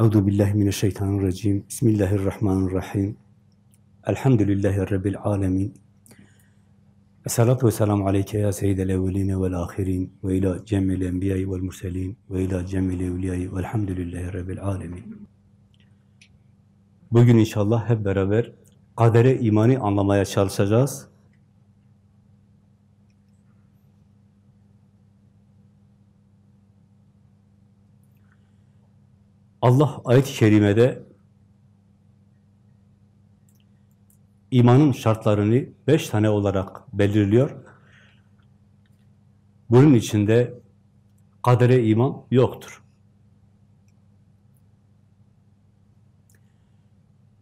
Euzu billahi mineşşeytanirracim. Bismillahirrahmanirrahim. Elhamdülillahi rabbil alamin. Esselatu vesselamu aleyke ya seyyidel evveline vel ahirin ve ila cemmil enbiyayı vel murselin ve ila cemmil evliyayı velhamdülillahi rabbil alemin. Bugün inşallah hep beraber kadere imanı anlamaya çalışacağız. Allah ayet-i kerimede imanın şartlarını beş tane olarak belirliyor. Bunun içinde kadere iman yoktur.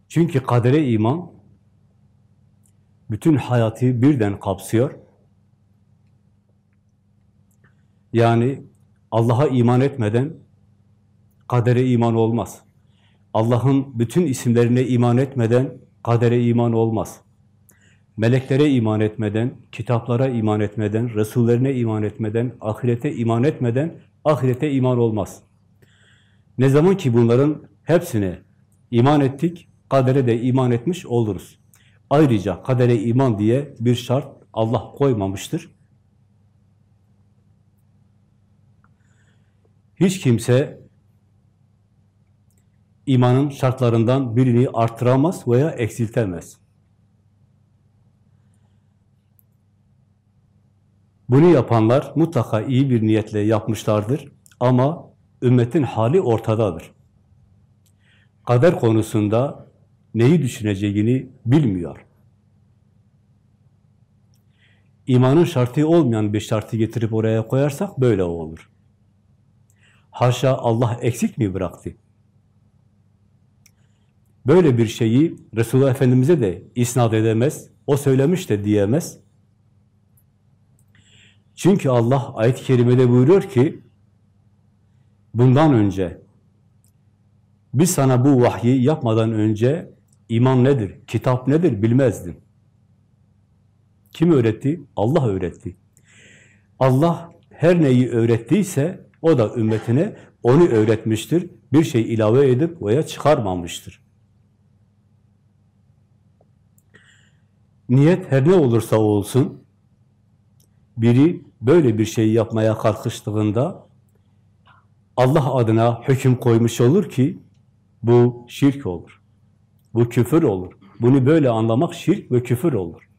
Çünkü kadere iman bütün hayatı birden kapsıyor. Yani Allah'a iman etmeden kadere iman olmaz. Allah'ın bütün isimlerine iman etmeden kadere iman olmaz. Meleklere iman etmeden, kitaplara iman etmeden, Resullerine iman etmeden, ahirete iman etmeden ahirete iman olmaz. Ne zaman ki bunların hepsine iman ettik, kadere de iman etmiş oluruz. Ayrıca kadere iman diye bir şart Allah koymamıştır. Hiç kimse imanın şartlarından birini artıramaz veya eksiltemez. Bunu yapanlar mutlaka iyi bir niyetle yapmışlardır ama ümmetin hali ortadadır. Kader konusunda neyi düşüneceğini bilmiyor. İmanın şartı olmayan bir şartı getirip oraya koyarsak böyle olur. Haşa Allah eksik mi bıraktı? Böyle bir şeyi Resulullah Efendimiz'e de isnat edemez, o söylemiş de diyemez. Çünkü Allah ayet-i kerimede buyuruyor ki, bundan önce, biz sana bu vahyi yapmadan önce iman nedir, kitap nedir bilmezdin. Kim öğretti? Allah öğretti. Allah her neyi öğrettiyse o da ümmetine onu öğretmiştir. Bir şey ilave edip veya çıkarmamıştır. Niyet her ne olursa olsun, biri böyle bir şey yapmaya kalkıştığında Allah adına hüküm koymuş olur ki bu şirk olur. Bu küfür olur. Bunu böyle anlamak şirk ve küfür olur.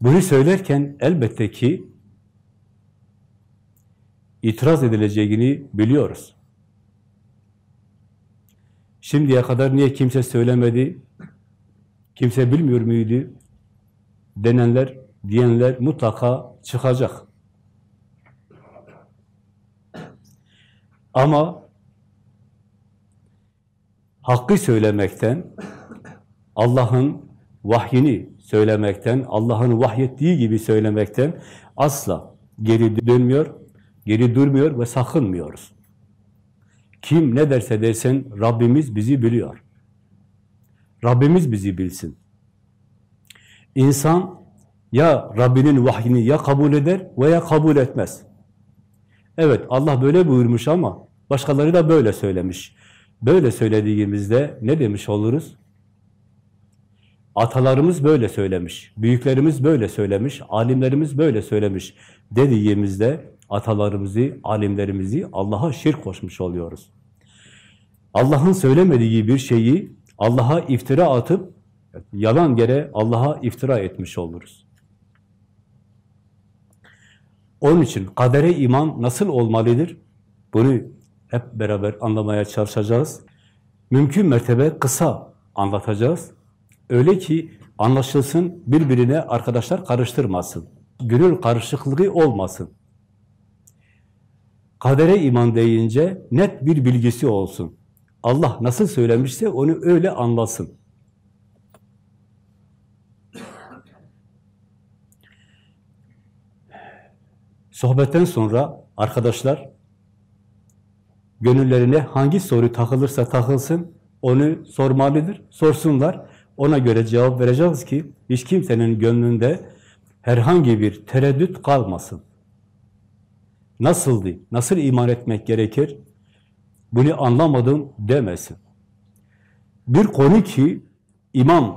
Bunu söylerken elbette ki itiraz edileceğini biliyoruz. Şimdiye kadar niye kimse söylemedi? Kimse bilmiyor muydu? Denenler, diyenler mutlaka çıkacak. Ama hakkı söylemekten, Allah'ın vahyini söylemekten, Allah'ın vahyettiği gibi söylemekten asla geri dönmüyor, geri durmuyor ve sakınmıyoruz. Kim ne derse desin Rabbimiz bizi biliyor. Rabbimiz bizi bilsin. İnsan ya Rabbinin vahyini ya kabul eder veya kabul etmez. Evet Allah böyle buyurmuş ama başkaları da böyle söylemiş. Böyle söylediğimizde ne demiş oluruz? Atalarımız böyle söylemiş, büyüklerimiz böyle söylemiş, alimlerimiz böyle söylemiş dediğimizde atalarımızı, alimlerimizi Allah'a şirk koşmuş oluyoruz. Allah'ın söylemediği bir şeyi Allah'a iftira atıp yalan yere Allah'a iftira etmiş oluruz. Onun için kadere iman nasıl olmalıdır? Bunu hep beraber anlamaya çalışacağız. Mümkün mertebe kısa anlatacağız. Öyle ki anlaşılsın, birbirine arkadaşlar karıştırmasın. Gönül karışıklığı olmasın. Kadere iman deyince net bir bilgisi olsun. Allah nasıl söylemişse onu öyle anlasın. Sohbetten sonra arkadaşlar gönüllerine hangi soru takılırsa takılsın onu sormalıdır, sorsunlar. Ona göre cevap vereceğiz ki hiç kimsenin gönlünde herhangi bir tereddüt kalmasın. Nasıldı? Nasıl iman etmek gerekir? Bunu anlamadım demesin. Bir konu ki iman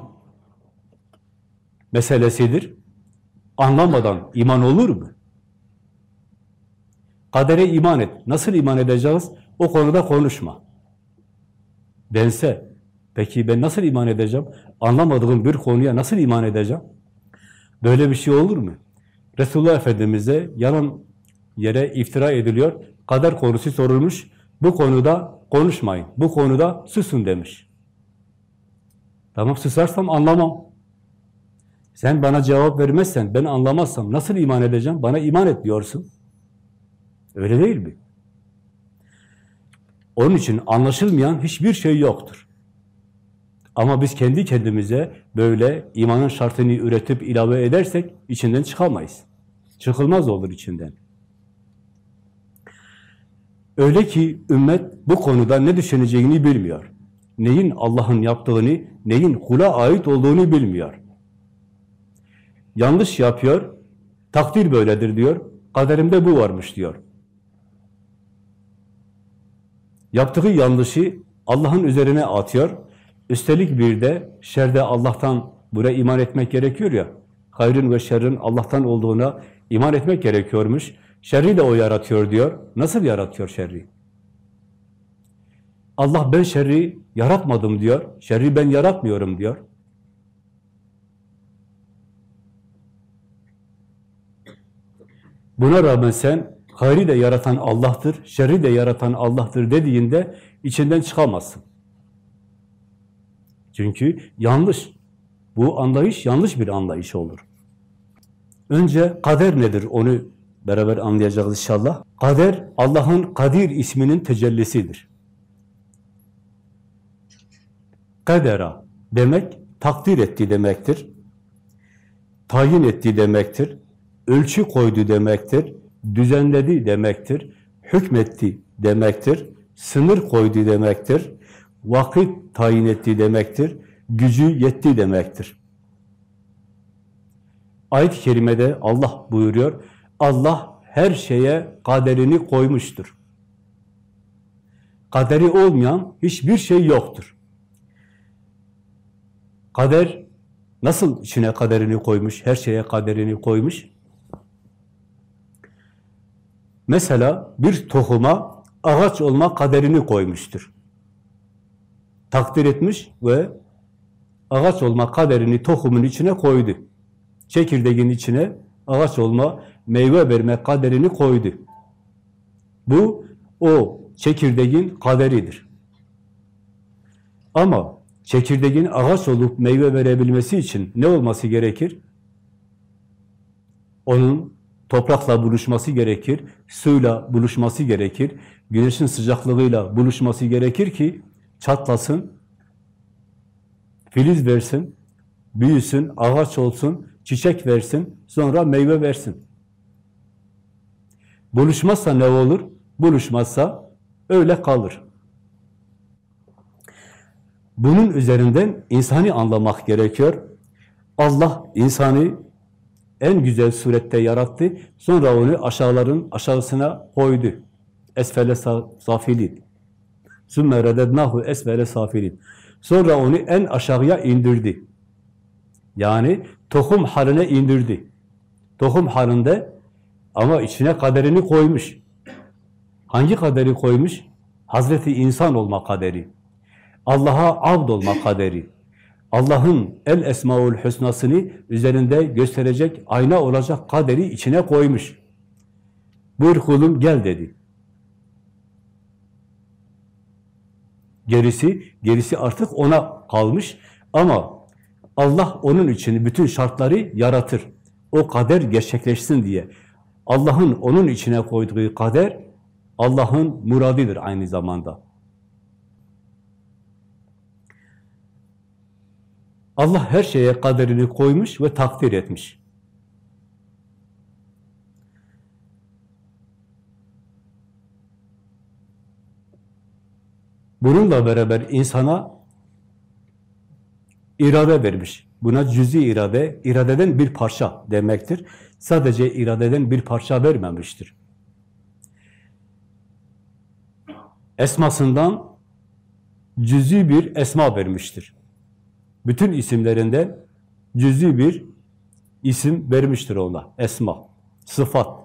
meselesidir. Anlamadan iman olur mu? Kadere iman et. Nasıl iman edeceğiz? O konuda konuşma. Dense, peki ben nasıl iman edeceğim? Anlamadığım bir konuya nasıl iman edeceğim? Böyle bir şey olur mu? Resulullah Efendimiz'e yalan yere iftira ediliyor. Kader konusu sorulmuş. Bu konuda konuşmayın. Bu konuda susun demiş. Tamam susarsam anlamam. Sen bana cevap vermezsen, ben anlamazsam nasıl iman edeceğim? Bana iman et diyorsun. Öyle değil mi? Onun için anlaşılmayan hiçbir şey yoktur. Ama biz kendi kendimize böyle imanın şartını üretip ilave edersek içinden çıkamayız. Çıkılmaz olur içinden. Öyle ki ümmet bu konuda ne düşüneceğini bilmiyor. Neyin Allah'ın yaptığını, neyin kula ait olduğunu bilmiyor. Yanlış yapıyor, takdir böyledir diyor, kaderimde bu varmış diyor. Yaptığı yanlışı Allah'ın üzerine atıyor. Üstelik bir de şerde Allah'tan buraya iman etmek gerekiyor ya. Hayrın ve şerrin Allah'tan olduğuna iman etmek gerekiyormuş. Şerri de o yaratıyor diyor. Nasıl yaratıyor şerri? Allah ben şerri yaratmadım diyor. Şerri ben yaratmıyorum diyor. Buna rağmen sen hayri de yaratan Allah'tır, şerri de yaratan Allah'tır dediğinde içinden çıkamazsın. Çünkü yanlış. Bu anlayış yanlış bir anlayış olur. Önce kader nedir onu beraber anlayacağız inşallah. Kader Allah'ın Kadir isminin tecellisidir. Kadera demek takdir etti demektir. Tayin etti demektir. Ölçü koydu demektir. Düzenledi demektir. Hükmetti demektir. Sınır koydu demektir. Vakit tayin etti demektir. Gücü yetti demektir. Ayet-i kerimede Allah buyuruyor. Allah her şeye kaderini koymuştur. Kaderi olmayan hiçbir şey yoktur. Kader nasıl içine kaderini koymuş, her şeye kaderini koymuş? Mesela bir tohuma ağaç olma kaderini koymuştur. Takdir etmiş ve ağaç olma kaderini tohumun içine koydu. Çekirdeğin içine ağaç olma, meyve verme kaderini koydu. Bu o çekirdeğin kaderidir. Ama çekirdeğin ağaç olup meyve verebilmesi için ne olması gerekir? Onun toprakla buluşması gerekir, suyla buluşması gerekir, güneşin sıcaklığıyla buluşması gerekir ki çatlasın, filiz versin, büyüsün, ağaç olsun, çiçek versin, sonra meyve versin. Buluşmazsa ne olur? Buluşmazsa öyle kalır. Bunun üzerinden insani anlamak gerekiyor. Allah insanı en güzel surette yarattı. Sonra onu aşağıların aşağısına koydu. Esfele safilin. Sümme redednahu esfele safilin. Sonra onu en aşağıya indirdi. Yani tohum haline indirdi. Tohum halinde ama içine kaderini koymuş. Hangi kaderi koymuş? Hazreti insan olma kaderi. Allah'a abd olma kaderi. Allah'ın el esmaül hüsnasını üzerinde gösterecek, ayna olacak kaderi içine koymuş. Buyur kulum gel dedi. Gerisi, gerisi artık ona kalmış ama Allah onun için bütün şartları yaratır. O kader gerçekleşsin diye. Allah'ın onun içine koyduğu kader, Allah'ın muradidir aynı zamanda. Allah her şeye kaderini koymuş ve takdir etmiş. Bununla beraber insana irade vermiş. Buna cüzi irade, iradeden bir parça demektir. Sadece iradeden bir parça vermemiştir. esmasından cüz'i bir esma vermiştir. Bütün isimlerinden cüz'i bir isim vermiştir ona. Esma, sıfat.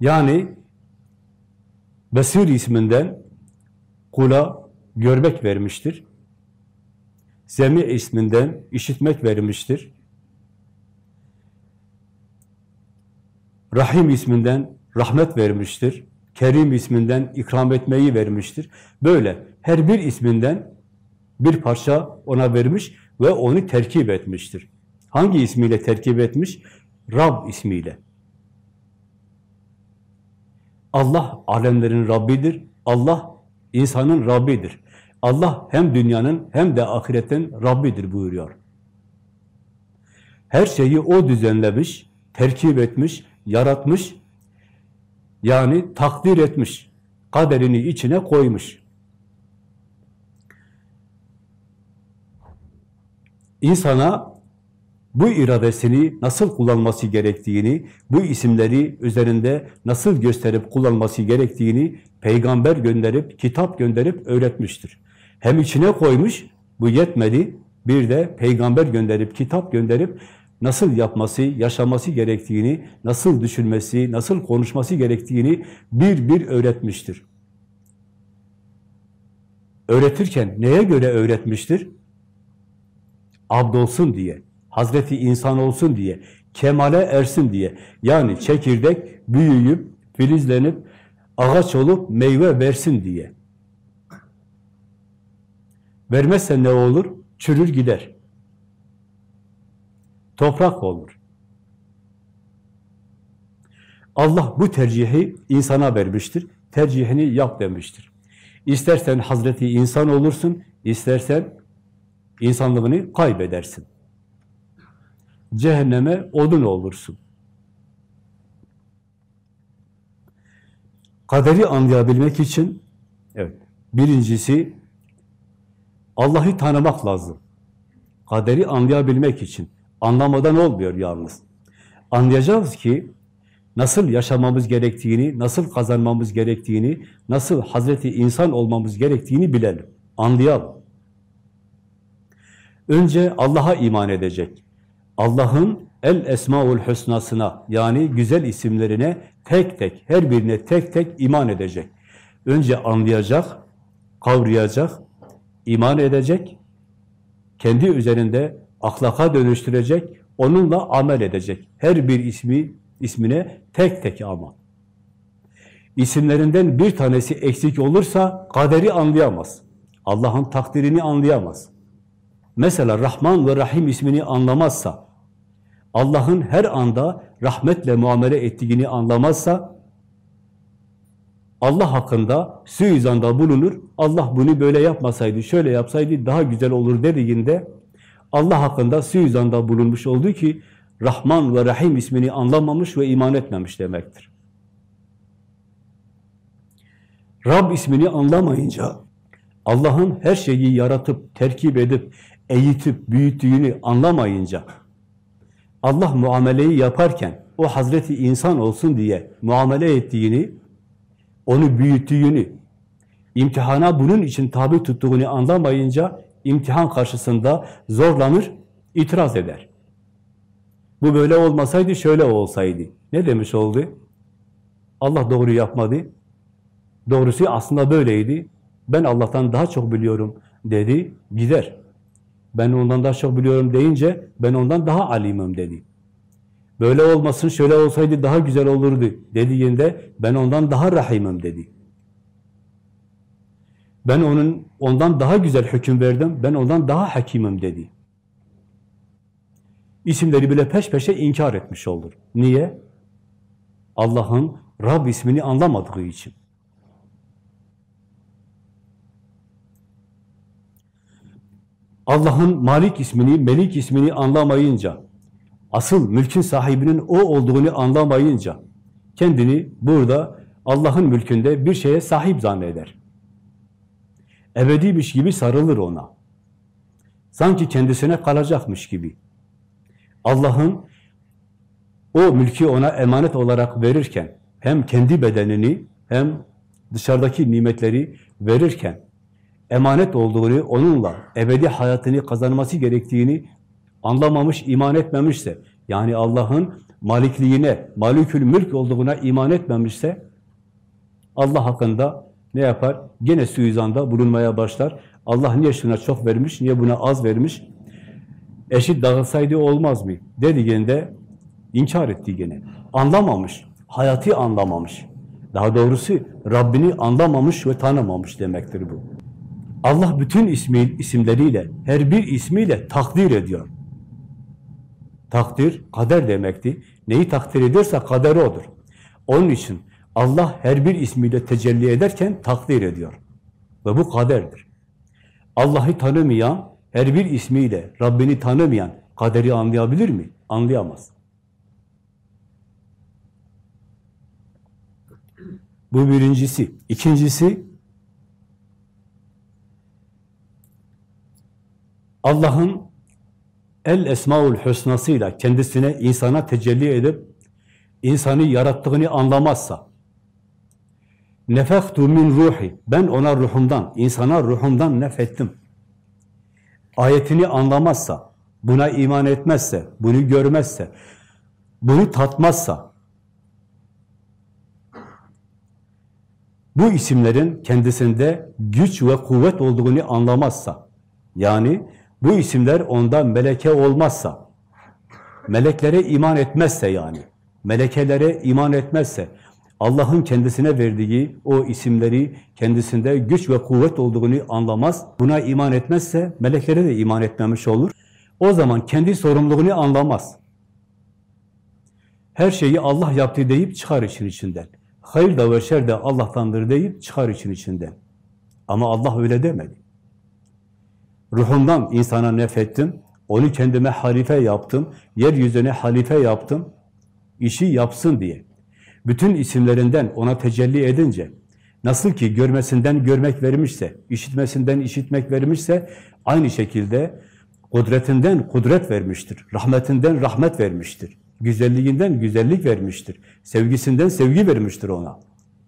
Yani Besir isminden kula görmek vermiştir. Semi isminden işitmek vermiştir. Rahim isminden rahmet vermiştir. Kerim isminden ikram etmeyi vermiştir. Böyle her bir isminden bir parça ona vermiş ve onu terkip etmiştir. Hangi ismiyle terkip etmiş? Rab ismiyle. Allah alemlerin Rabbidir. Allah insanın Rabbidir. Allah hem dünyanın hem de ahiretin Rabbidir buyuruyor. Her şeyi O düzenlemiş, terkip etmiş, yaratmış, yani takdir etmiş, kaderini içine koymuş. İnsana bu iradesini nasıl kullanması gerektiğini, bu isimleri üzerinde nasıl gösterip kullanması gerektiğini peygamber gönderip, kitap gönderip öğretmiştir. Hem içine koymuş, bu yetmedi, bir de peygamber gönderip, kitap gönderip nasıl yapması, yaşaması gerektiğini, nasıl düşünmesi, nasıl konuşması gerektiğini bir bir öğretmiştir. Öğretirken neye göre öğretmiştir? Abdolsun diye, Hazreti insan olsun diye, kemale ersin diye. Yani çekirdek büyüyüp, filizlenip, ağaç olup meyve versin diye. Vermezse ne olur? Çürür gider toprak olur. Allah bu tercihi insana vermiştir. Tercihini yap demiştir. İstersen Hazreti insan olursun, istersen insanlığını kaybedersin. Cehenneme odun olursun. Kaderi anlayabilmek için evet, birincisi Allah'ı tanımak lazım. Kaderi anlayabilmek için. Anlamadan olmuyor yalnız. Anlayacağız ki nasıl yaşamamız gerektiğini, nasıl kazanmamız gerektiğini, nasıl Hazreti insan olmamız gerektiğini bilelim, anlayalım. Önce Allah'a iman edecek. Allah'ın El Esmaül Hüsnasına yani güzel isimlerine tek tek, her birine tek tek iman edecek. Önce anlayacak, kavrayacak, iman edecek, kendi üzerinde ahlaka dönüştürecek, onunla amel edecek. Her bir ismi ismine tek tek ama. İsimlerinden bir tanesi eksik olursa kaderi anlayamaz. Allah'ın takdirini anlayamaz. Mesela Rahman ve Rahim ismini anlamazsa, Allah'ın her anda rahmetle muamele ettiğini anlamazsa, Allah hakkında suizanda bulunur, Allah bunu böyle yapmasaydı, şöyle yapsaydı daha güzel olur dediğinde, Allah hakkında suizanda bulunmuş olduğu ki Rahman ve Rahim ismini anlamamış ve iman etmemiş demektir. Rab ismini anlamayınca, Allah'ın her şeyi yaratıp, terkip edip, eğitip, büyüttüğünü anlamayınca, Allah muameleyi yaparken, o Hazreti insan olsun diye muamele ettiğini, onu büyüttüğünü, imtihana bunun için tabi tuttuğunu anlamayınca, imtihan karşısında zorlanır, itiraz eder. Bu böyle olmasaydı şöyle olsaydı. Ne demiş oldu? Allah doğru yapmadı. Doğrusu aslında böyleydi. Ben Allah'tan daha çok biliyorum dedi, gider. Ben ondan daha çok biliyorum deyince ben ondan daha alimim dedi. Böyle olmasın, şöyle olsaydı daha güzel olurdu dediğinde ben ondan daha rahimim dedi. Ben onun ondan daha güzel hüküm verdim, ben ondan daha hakimim dedi. İsimleri bile peş peşe inkar etmiş olur. Niye? Allah'ın Rab ismini anlamadığı için. Allah'ın Malik ismini, Melik ismini anlamayınca, asıl mülkün sahibinin o olduğunu anlamayınca, kendini burada Allah'ın mülkünde bir şeye sahip zanneder ebediymiş gibi sarılır ona. Sanki kendisine kalacakmış gibi. Allah'ın o mülkü ona emanet olarak verirken hem kendi bedenini hem dışarıdaki nimetleri verirken emanet olduğunu, onunla ebedi hayatını kazanması gerektiğini anlamamış, iman etmemişse, yani Allah'ın malikliğine, malikül mülk olduğuna iman etmemişse, Allah hakkında ne yapar? Gene suizanda bulunmaya başlar. Allah niye şuna çok vermiş, niye buna az vermiş? Eşit dağılsaydı olmaz mı? Dediğinde inkar etti gene. Anlamamış, hayatı anlamamış. Daha doğrusu Rabbini anlamamış ve tanımamış demektir bu. Allah bütün ismi, isimleriyle, her bir ismiyle takdir ediyor. Takdir, kader demekti. Neyi takdir ediyorsa kaderi odur. Onun için Allah her bir ismiyle tecelli ederken takdir ediyor. Ve bu kaderdir. Allah'ı tanımayan, her bir ismiyle Rabbini tanımayan kaderi anlayabilir mi? Anlayamaz. Bu birincisi. İkincisi, Allah'ın El Esmaül Hüsnasıyla kendisine, insana tecelli edip insanı yarattığını anlamazsa nefektu min ruhi ben ona ruhumdan, insana ruhumdan nefettim. Ayetini anlamazsa, buna iman etmezse, bunu görmezse, bunu tatmazsa bu isimlerin kendisinde güç ve kuvvet olduğunu anlamazsa yani bu isimler onda meleke olmazsa, meleklere iman etmezse yani, melekelere iman etmezse, Allah'ın kendisine verdiği o isimleri kendisinde güç ve kuvvet olduğunu anlamaz, buna iman etmezse meleklere de iman etmemiş olur. O zaman kendi sorumluluğunu anlamaz. Her şeyi Allah yaptı deyip çıkar için içinden. Hayır da ve şer de Allah'tandır deyip çıkar için içinden. Ama Allah öyle demedi. Ruhumdan insana nefettim, onu kendime halife yaptım, yeryüzüne halife yaptım, işi yapsın diye. Bütün isimlerinden ona tecelli edince, nasıl ki görmesinden görmek vermişse, işitmesinden işitmek vermişse, aynı şekilde kudretinden kudret vermiştir, rahmetinden rahmet vermiştir, güzelliğinden güzellik vermiştir, sevgisinden sevgi vermiştir ona.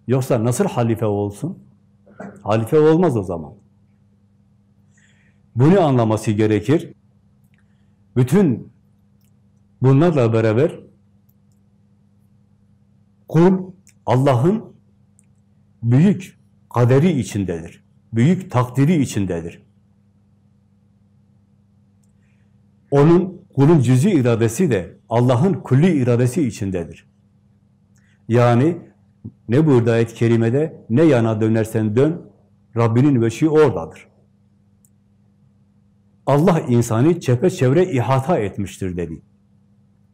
Yoksa nasıl halife olsun? Halife olmaz o zaman. Bunu anlaması gerekir. Bütün bunlarla beraber kul Allah'ın büyük kaderi içindedir. Büyük takdiri içindedir. Onun kulun cüzi iradesi de Allah'ın kulli iradesi içindedir. Yani ne burada ayet-i kerimede ne yana dönersen dön Rabbinin veşi oradadır. Allah insanı çepeçevre ihata etmiştir dedi.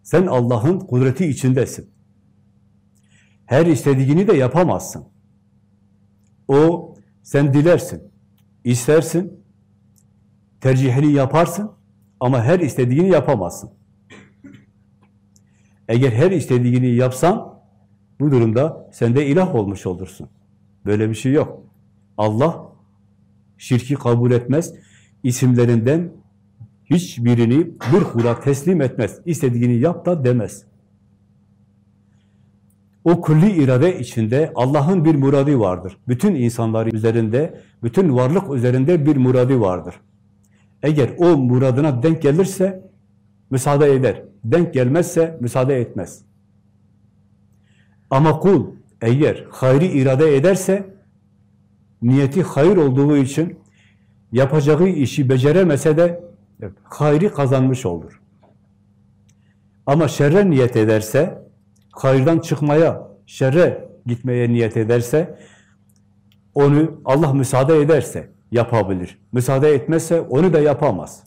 Sen Allah'ın kudreti içindesin. Her istediğini de yapamazsın. O, sen dilersin, istersin, tercihini yaparsın ama her istediğini yapamazsın. Eğer her istediğini yapsan, bu durumda sen de ilah olmuş olursun. Böyle bir şey yok. Allah şirki kabul etmez isimlerinden hiçbirini bir kula teslim etmez. İstediğini yap da demez. O kulli irade içinde Allah'ın bir muradi vardır. Bütün insanların üzerinde, bütün varlık üzerinde bir muradi vardır. Eğer o muradına denk gelirse müsaade eder. Denk gelmezse müsaade etmez. Ama kul eğer hayri irade ederse niyeti hayır olduğu için yapacağı işi beceremese de hayri kazanmış olur. Ama şerre niyet ederse, hayırdan çıkmaya, şerre gitmeye niyet ederse, onu Allah müsaade ederse yapabilir. Müsaade etmezse onu da yapamaz.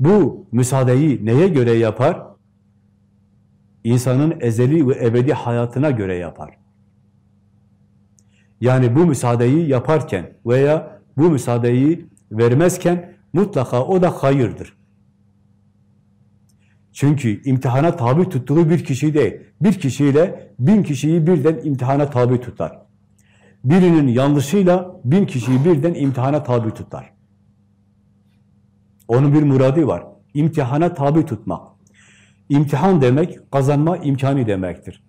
Bu müsaadeyi neye göre yapar? İnsanın ezeli ve ebedi hayatına göre yapar. Yani bu müsaadeyi yaparken veya bu müsaadeyi vermezken mutlaka o da hayırdır. Çünkü imtihana tabi tuttuğu bir kişi değil. Bir kişiyle bin kişiyi birden imtihana tabi tutar. Birinin yanlışıyla bin kişiyi birden imtihana tabi tutar. Onun bir muradı var. İmtihana tabi tutmak. İmtihan demek kazanma imkanı demektir.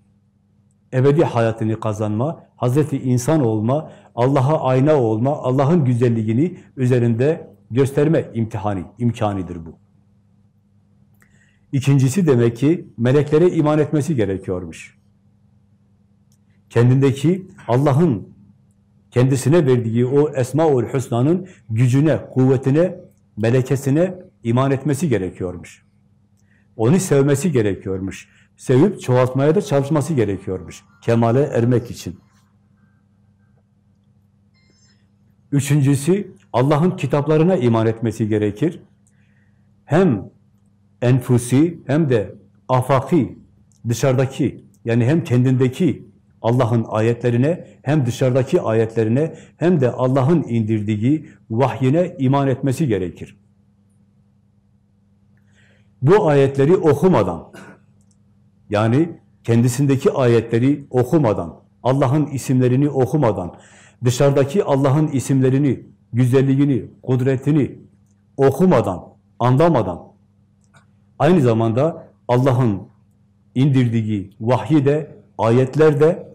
ebedi hayatını kazanma, Hazreti insan olma, Allah'a ayna olma, Allah'ın güzelliğini üzerinde gösterme imtihanı, imkanidir bu. İkincisi demek ki meleklere iman etmesi gerekiyormuş. Kendindeki Allah'ın kendisine verdiği o Esma-ül Hüsna'nın gücüne, kuvvetine, melekesine iman etmesi gerekiyormuş. Onu sevmesi gerekiyormuş. Sevip çoğaltmaya da çalışması gerekiyormuş. Kemale ermek için. Üçüncüsü, Allah'ın kitaplarına iman etmesi gerekir. Hem enfusi hem de afaki, dışarıdaki, yani hem kendindeki Allah'ın ayetlerine, hem dışarıdaki ayetlerine, hem de Allah'ın indirdiği vahyine iman etmesi gerekir. Bu ayetleri okumadan, yani kendisindeki ayetleri okumadan, Allah'ın isimlerini okumadan, dışarıdaki Allah'ın isimlerini, güzelliğini, kudretini okumadan, anlamadan, aynı zamanda Allah'ın indirdiği vahyi de, ayetler de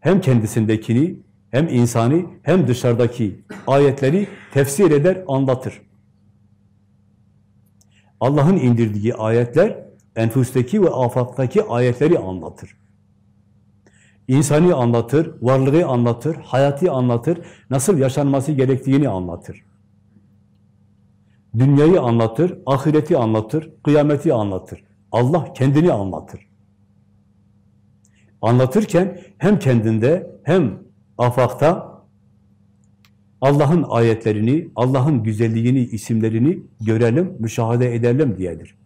hem kendisindekini, hem insani, hem dışarıdaki ayetleri tefsir eder, anlatır. Allah'ın indirdiği ayetler, enfusteki ve afaktaki ayetleri anlatır. İnsani anlatır, varlığı anlatır, hayatı anlatır, nasıl yaşanması gerektiğini anlatır. Dünyayı anlatır, ahireti anlatır, kıyameti anlatır. Allah kendini anlatır. Anlatırken hem kendinde hem afakta Allah'ın ayetlerini, Allah'ın güzelliğini, isimlerini görelim, müşahede edelim diyedir.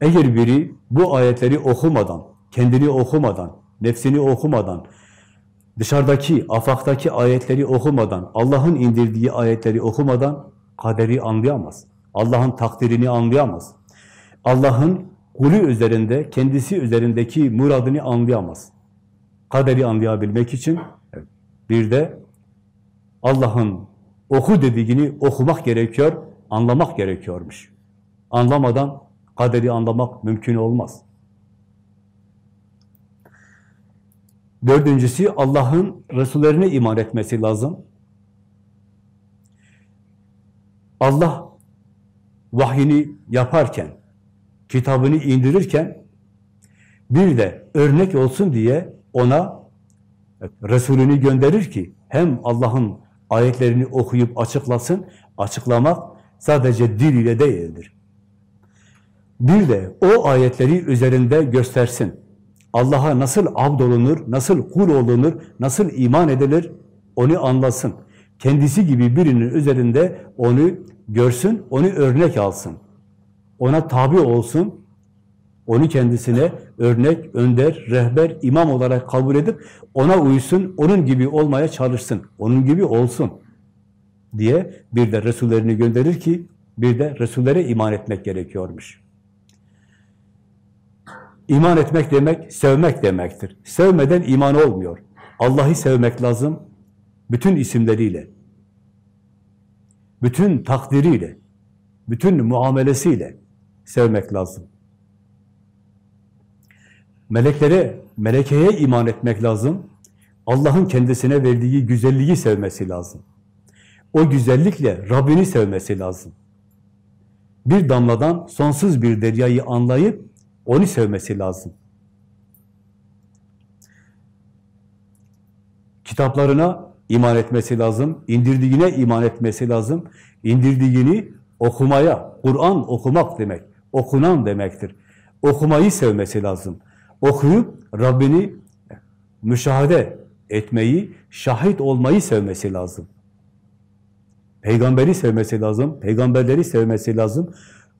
Eğer biri bu ayetleri okumadan, kendini okumadan, nefsini okumadan, dışarıdaki, afaktaki ayetleri okumadan, Allah'ın indirdiği ayetleri okumadan kaderi anlayamaz. Allah'ın takdirini anlayamaz. Allah'ın kulü üzerinde, kendisi üzerindeki muradını anlayamaz. Kaderi anlayabilmek için bir de Allah'ın oku dediğini okumak gerekiyor, anlamak gerekiyormuş. Anlamadan kaderi anlamak mümkün olmaz. Dördüncüsü Allah'ın Resullerine iman etmesi lazım. Allah vahyini yaparken, kitabını indirirken bir de örnek olsun diye ona Resulünü gönderir ki hem Allah'ın ayetlerini okuyup açıklasın, açıklamak sadece dil ile değildir. Bir de o ayetleri üzerinde göstersin. Allah'a nasıl abd olunur, nasıl kul olunur, nasıl iman edilir onu anlasın. Kendisi gibi birinin üzerinde onu görsün, onu örnek alsın. Ona tabi olsun, onu kendisine örnek, önder, rehber, imam olarak kabul edip ona uysun, onun gibi olmaya çalışsın, onun gibi olsun diye bir de Resullerini gönderir ki bir de Resullere iman etmek gerekiyormuş. İman etmek demek, sevmek demektir. Sevmeden iman olmuyor. Allah'ı sevmek lazım, bütün isimleriyle, bütün takdiriyle, bütün muamelesiyle sevmek lazım. Meleklere, melekeye iman etmek lazım. Allah'ın kendisine verdiği güzelliği sevmesi lazım. O güzellikle Rabbini sevmesi lazım. Bir damladan sonsuz bir deryayı anlayıp onu sevmesi lazım. Kitaplarına iman etmesi lazım, indirdiğine iman etmesi lazım. İndirdiğini okumaya, Kur'an okumak demek, okunan demektir. Okumayı sevmesi lazım. Okuyup Rabbini müşahede etmeyi, şahit olmayı sevmesi lazım. Peygamberi sevmesi lazım, peygamberleri sevmesi lazım,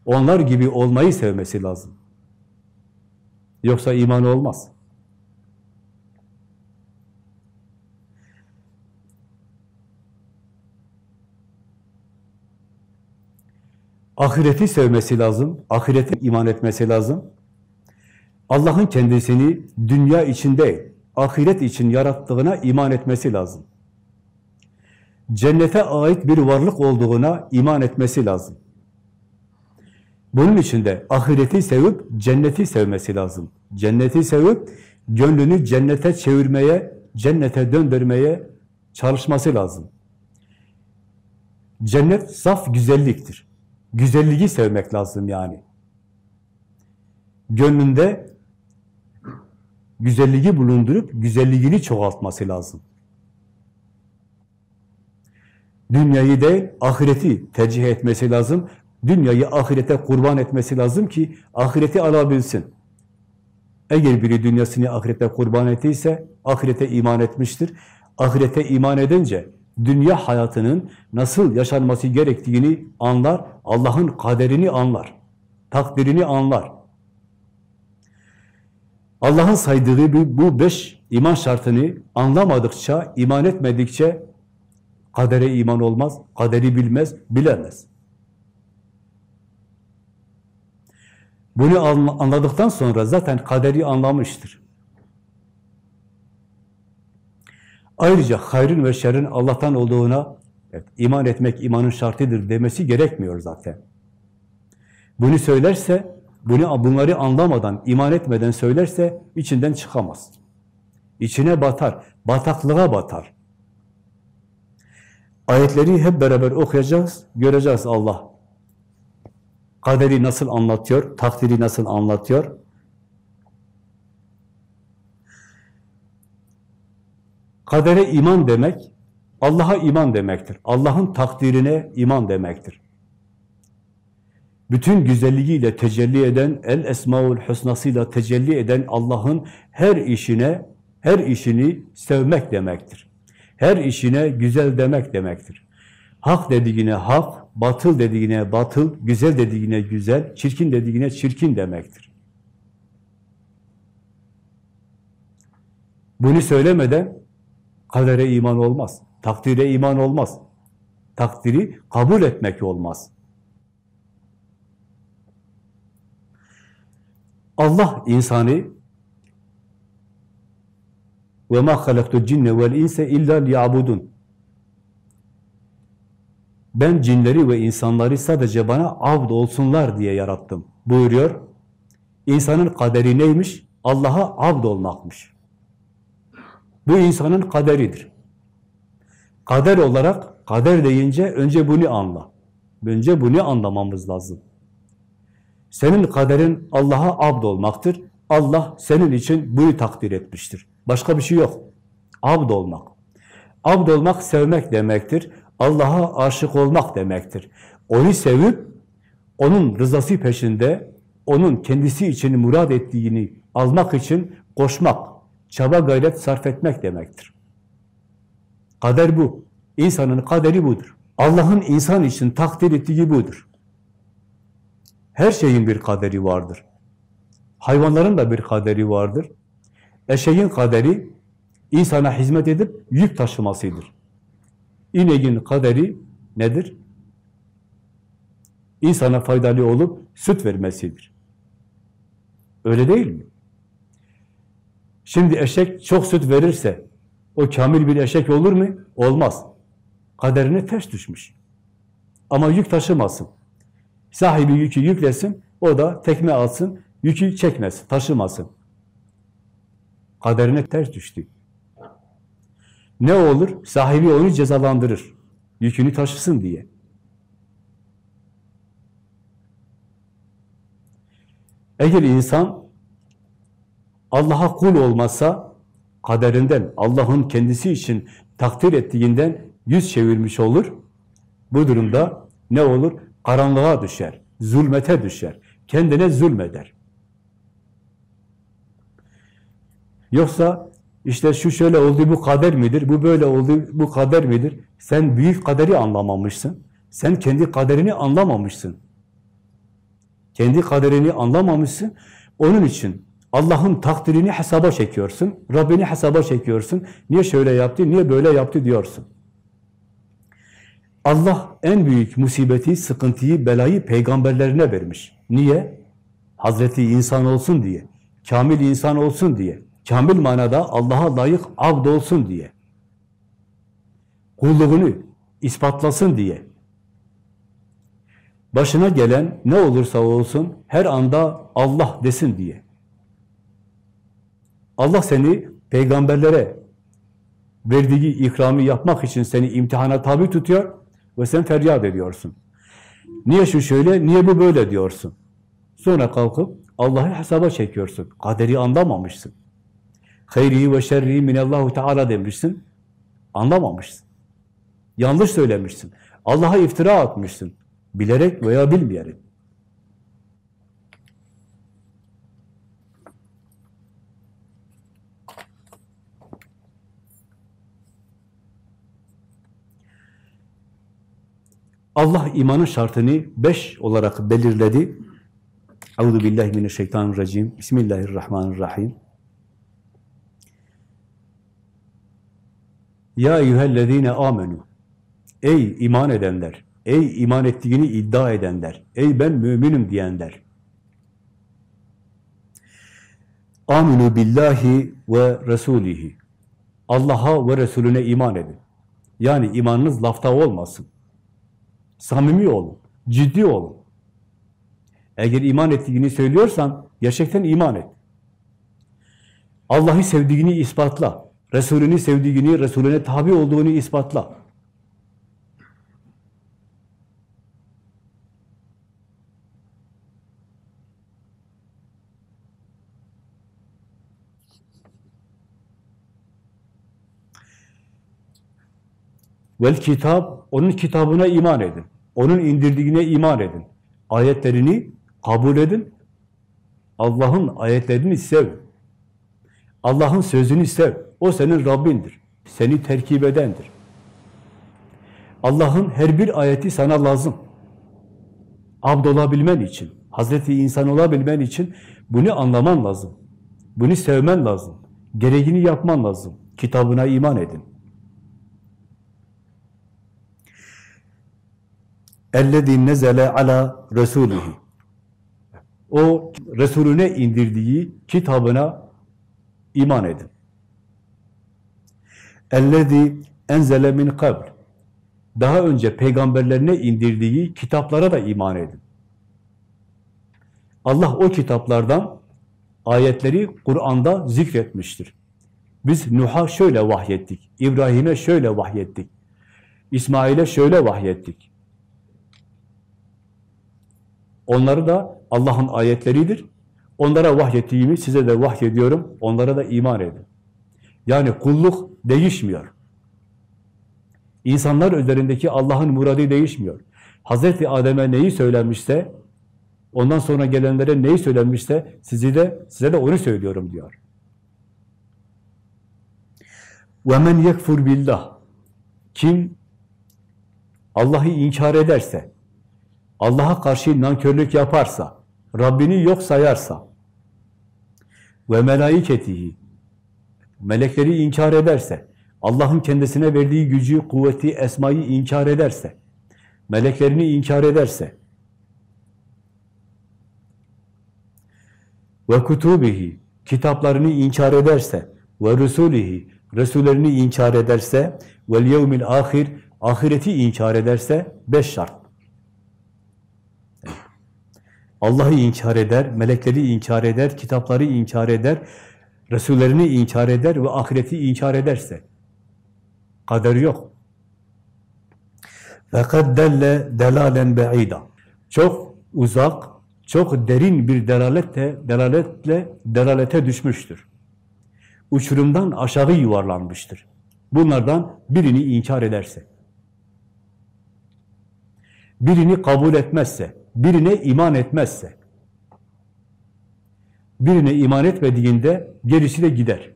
onlar gibi olmayı sevmesi lazım. Yoksa iman olmaz. Ahireti sevmesi lazım, ahirete iman etmesi lazım. Allah'ın kendisini dünya için değil, ahiret için yarattığına iman etmesi lazım. Cennete ait bir varlık olduğuna iman etmesi lazım. Bunun için de ahireti sevip cenneti sevmesi lazım. Cenneti sevip gönlünü cennete çevirmeye, cennete döndürmeye çalışması lazım. Cennet saf güzelliktir. Güzelliği sevmek lazım yani. Gönlünde güzelliği bulundurup güzelliğini çoğaltması lazım. Dünyayı değil, ahireti tercih etmesi lazım. Dünyayı ahirete kurban etmesi lazım ki ahireti alabilsin. Eğer biri dünyasını ahirete kurban ettiyse ahirete iman etmiştir. Ahirete iman edince dünya hayatının nasıl yaşanması gerektiğini anlar, Allah'ın kaderini anlar, takdirini anlar. Allah'ın saydığı bu beş iman şartını anlamadıkça, iman etmedikçe kadere iman olmaz, kaderi bilmez, bilemez. Bunu anladıktan sonra zaten kaderi anlamıştır. Ayrıca hayrın ve şerrin Allah'tan olduğuna evet, iman etmek imanın şartıdır demesi gerekmiyor zaten. Bunu söylerse, bunu bunları anlamadan, iman etmeden söylerse içinden çıkamaz. İçine batar, bataklığa batar. Ayetleri hep beraber okuyacağız, göreceğiz Allah kaderi nasıl anlatıyor, takdiri nasıl anlatıyor. Kadere iman demek, Allah'a iman demektir. Allah'ın takdirine iman demektir. Bütün güzelliğiyle tecelli eden, el esmaul husnasıyla tecelli eden Allah'ın her işine, her işini sevmek demektir. Her işine güzel demek demektir. Hak dediğine hak, batıl dediğine batıl, güzel dediğine güzel, çirkin dediğine çirkin demektir. Bunu söylemeden kadere iman olmaz, takdire iman olmaz. Takdiri kabul etmek olmaz. Allah insanı ve ma halaktu cinne vel inse illa liyabudun ben cinleri ve insanları sadece bana avd olsunlar diye yarattım buyuruyor. İnsanın kaderi neymiş? Allah'a avd olmakmış. Bu insanın kaderidir. Kader olarak, kader deyince önce bunu anla. Önce bunu anlamamız lazım. Senin kaderin Allah'a abd olmaktır. Allah senin için bunu takdir etmiştir. Başka bir şey yok. Abd olmak. Abd olmak sevmek demektir. Allah'a aşık olmak demektir. Onu sevip, onun rızası peşinde, onun kendisi için murad ettiğini almak için koşmak, çaba gayret sarf etmek demektir. Kader bu. İnsanın kaderi budur. Allah'ın insan için takdir ettiği budur. Her şeyin bir kaderi vardır. Hayvanların da bir kaderi vardır. Eşeğin kaderi insana hizmet edip yük taşımasıdır. İneğin kaderi nedir? İnsana faydalı olup süt vermesidir. Öyle değil mi? Şimdi eşek çok süt verirse o kamil bir eşek olur mu? Olmaz. Kaderine ters düşmüş. Ama yük taşımasın. Sahibi yükü yüklesin, o da tekme alsın, yükü çekmesin, taşımasın. Kaderine ters düştü. Ne olur? Sahibi onu cezalandırır. Yükünü taşısın diye. Eğer insan Allah'a kul olmasa kaderinden, Allah'ın kendisi için takdir ettiğinden yüz çevirmiş olur. Bu durumda ne olur? Karanlığa düşer, zulmete düşer, kendine zulmeder. Yoksa işte şu şöyle oldu, bu kader midir? Bu böyle oldu, bu kader midir? Sen büyük kaderi anlamamışsın. Sen kendi kaderini anlamamışsın. Kendi kaderini anlamamışsın. Onun için Allah'ın takdirini hesaba çekiyorsun. Rabbini hesaba çekiyorsun. Niye şöyle yaptı, niye böyle yaptı diyorsun. Allah en büyük musibeti, sıkıntıyı, belayı peygamberlerine vermiş. Niye? Hazreti insan olsun diye. Kamil insan olsun diye kamil manada Allah'a layık abd olsun diye. Kulluğunu ispatlasın diye. başına gelen ne olursa olsun her anda Allah desin diye. Allah seni peygamberlere verdiği ikramı yapmak için seni imtihana tabi tutuyor ve sen feryat ediyorsun. Niye şu şöyle, niye bu böyle diyorsun. Sonra kalkıp Allah'ı hesaba çekiyorsun. Kaderi anlamamışsın. Hayri ve şerri minallahu teala demişsin. Anlamamışsın. Yanlış söylemişsin. Allah'a iftira atmışsın. Bilerek veya bilmeyerek. Allah imanın şartını beş olarak belirledi. Euzu billahi mineşşeytanirracim. Bismillahirrahmanirrahim. Ya eyyühellezine amenu. Ey iman edenler, ey iman ettiğini iddia edenler, ey ben müminim diyenler. Aminu billahi ve resulihi. Allah'a ve Resulüne iman edin. Yani imanınız lafta olmasın. Samimi olun, ciddi olun. Eğer iman ettiğini söylüyorsan, gerçekten iman et. Allah'ı sevdiğini ispatla. Resulünü sevdiğini, Resulüne tabi olduğunu ispatla. Vel kitap, onun kitabına iman edin. Onun indirdiğine iman edin. Ayetlerini kabul edin. Allah'ın ayetlerini sev. Allah'ın sözünü sev. O senin Rabbindir. Seni terkip edendir. Allah'ın her bir ayeti sana lazım. Abd olabilmen için, Hazreti insan olabilmen için bunu anlaman lazım. Bunu sevmen lazım. Gereğini yapman lazım. Kitabına iman edin. اَلَّذ۪ي nezele ala Resulihi. O Resulüne indirdiği kitabına iman edin. اَلَّذ۪ي enzele min kabl. Daha önce peygamberlerine indirdiği kitaplara da iman edin. Allah o kitaplardan ayetleri Kur'an'da zikretmiştir. Biz Nuh'a şöyle vahyettik, İbrahim'e şöyle vahyettik, İsmail'e şöyle vahyettik. Onları da Allah'ın ayetleridir. Onlara vahyettiğimi size de vahyediyorum. Onlara da iman edin. Yani kulluk değişmiyor. İnsanlar üzerindeki Allah'ın muradı değişmiyor. Hazreti Adem'e neyi söylenmişse, ondan sonra gelenlere neyi söylenmişse, sizi de size de onu söylüyorum diyor. وَمَنْ يَكْفُرْ billah. Kim Allah'ı inkar ederse, Allah'a karşı nankörlük yaparsa, Rabbini yok sayarsa ve melaiketihi melekleri inkar ederse, Allah'ın kendisine verdiği gücü, kuvveti, esmayı inkar ederse, meleklerini inkar ederse ve kutubihi kitaplarını inkar ederse ve rusulihi resullerini inkar ederse ve yevmil ahir ahireti inkar ederse beş şart. Allah'ı inkar eder, melekleri inkar eder, kitapları inkar eder, Resullerini inkar eder ve ahireti inkar ederse kader yok. فَقَدْ دَلَّ دَلَالًا بَعِيدًا Çok uzak, çok derin bir delaletle, delaletle, delalete düşmüştür. Uçurumdan aşağı yuvarlanmıştır. Bunlardan birini inkar ederse, birini kabul etmezse, birine iman etmezse, birine iman etmediğinde gerisi de gider.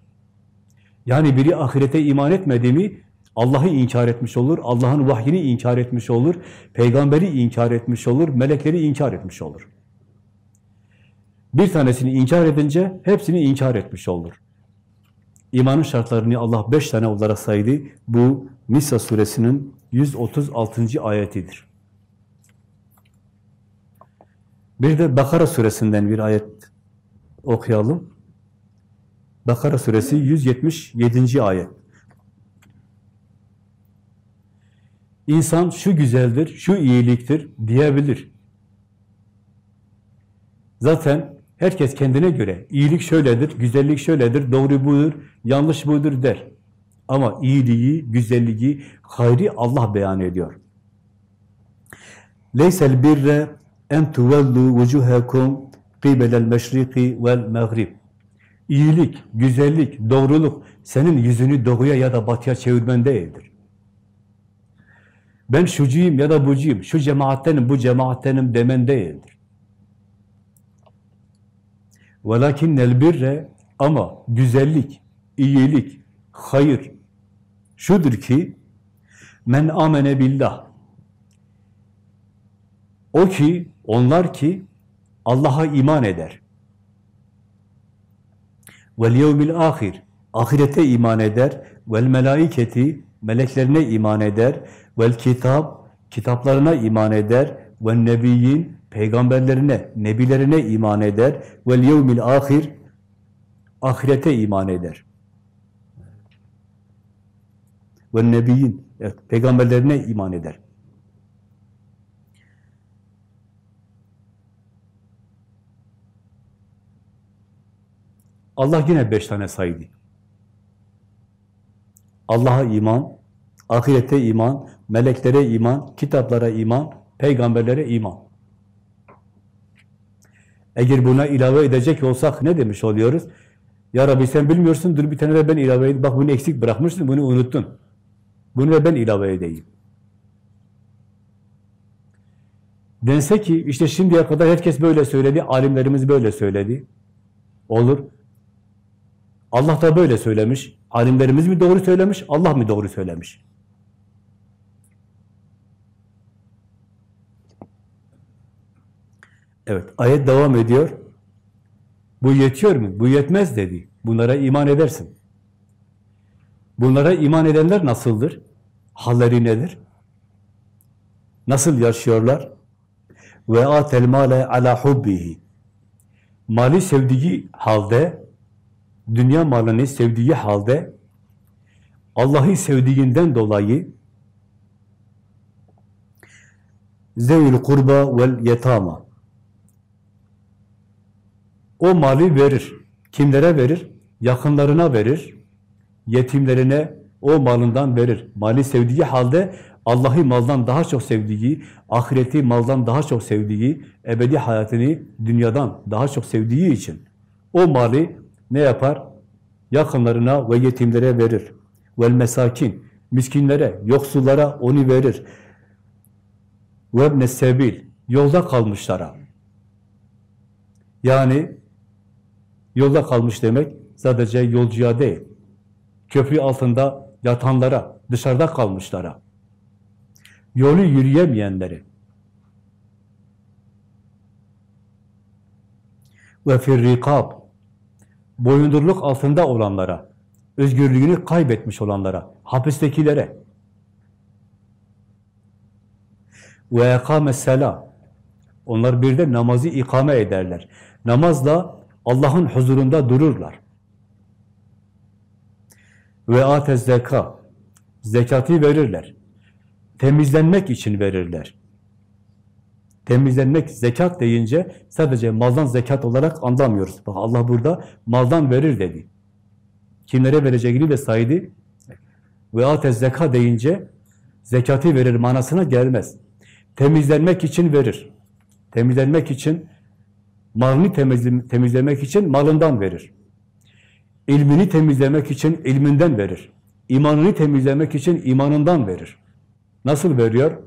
Yani biri ahirete iman etmediğimi Allah'ı inkar etmiş olur, Allah'ın vahyini inkar etmiş olur, peygamberi inkar etmiş olur, melekleri inkar etmiş olur. Bir tanesini inkar edince hepsini inkar etmiş olur. İmanın şartlarını Allah beş tane olarak saydı. Bu Nisa suresinin 136. ayetidir. Bir de Bakara suresinden bir ayet okuyalım. Bakara suresi 177. ayet. İnsan şu güzeldir, şu iyiliktir diyebilir. Zaten herkes kendine göre iyilik şöyledir, güzellik şöyledir, doğru budur, yanlış budur der. Ama iyiliği, güzelliği, hayri Allah beyan ediyor. Leysel birre en tuvellu vucuhakum qibelel meşriki vel mağrib. İyilik, güzellik, doğruluk senin yüzünü doğuya ya da batıya çevirmen değildir. Ben şucuyum ya da bucuyum, şu cemaattenim, bu cemaattenim demen değildir. وَلَكِنَّ birre Ama güzellik, iyilik, hayır şudur ki men amene billah o ki, onlar ki Allah'a iman eder. Vel yevmil ahir ahirete iman eder. Vel melaiketi meleklerine iman eder. Vel kitap kitaplarına iman eder. Vel nebiyyin peygamberlerine, nebilerine iman eder. Vel yevmil ahir ahirete iman eder. Ve nebiyyin evet, peygamberlerine iman eder. Allah yine beş tane saydı. Allah'a iman, ahirete iman, meleklere iman, kitaplara iman, peygamberlere iman. Eğer buna ilave edecek olsak ne demiş oluyoruz? Ya Rabbi sen bilmiyorsun, dur bir tane de ben ilave edeyim. Bak bunu eksik bırakmışsın, bunu unuttun. Bunu da ben ilave edeyim. Dense ki işte şimdiye kadar herkes böyle söyledi, alimlerimiz böyle söyledi. Olur. Allah da böyle söylemiş. Alimlerimiz mi doğru söylemiş, Allah mı doğru söylemiş? Evet, ayet devam ediyor. Bu yetiyor mu? Bu yetmez dedi. Bunlara iman edersin. Bunlara iman edenler nasıldır? Halleri nedir? Nasıl yaşıyorlar? Ve atel male ala hubbihi. Mali sevdiği halde dünya malını sevdiği halde Allah'ı sevdiğinden dolayı zevil kurba vel yetama o mali verir. Kimlere verir? Yakınlarına verir. Yetimlerine o malından verir. Mali sevdiği halde Allah'ı maldan daha çok sevdiği, ahireti maldan daha çok sevdiği, ebedi hayatını dünyadan daha çok sevdiği için o mali ne yapar? Yakınlarına ve yetimlere verir. Vel mesakin, miskinlere, yoksullara onu verir. Ve sebil, yolda kalmışlara. Yani yolda kalmış demek sadece yolcuya değil, köprü altında yatanlara, dışarıda kalmışlara, yolu yürüyemeyenleri ve firrikab boyundurluk altında olanlara, özgürlüğünü kaybetmiş olanlara, hapistekilere ve ekâmessela onlar bir de namazı ikame ederler. Namazla Allah'ın huzurunda dururlar. Ve atez zeka zekatı verirler. Temizlenmek için verirler. Temizlenmek, zekat deyince sadece maldan zekat olarak anlamıyoruz. Bak Allah burada maldan verir dedi. Kimlere vereceğini de saydı. Ve atez zeka deyince zekatı verir manasına gelmez. Temizlenmek için verir. Temizlenmek için, malını temizlemek için malından verir. İlmini temizlemek için ilminden verir. İmanını temizlemek için imanından verir. Nasıl veriyor?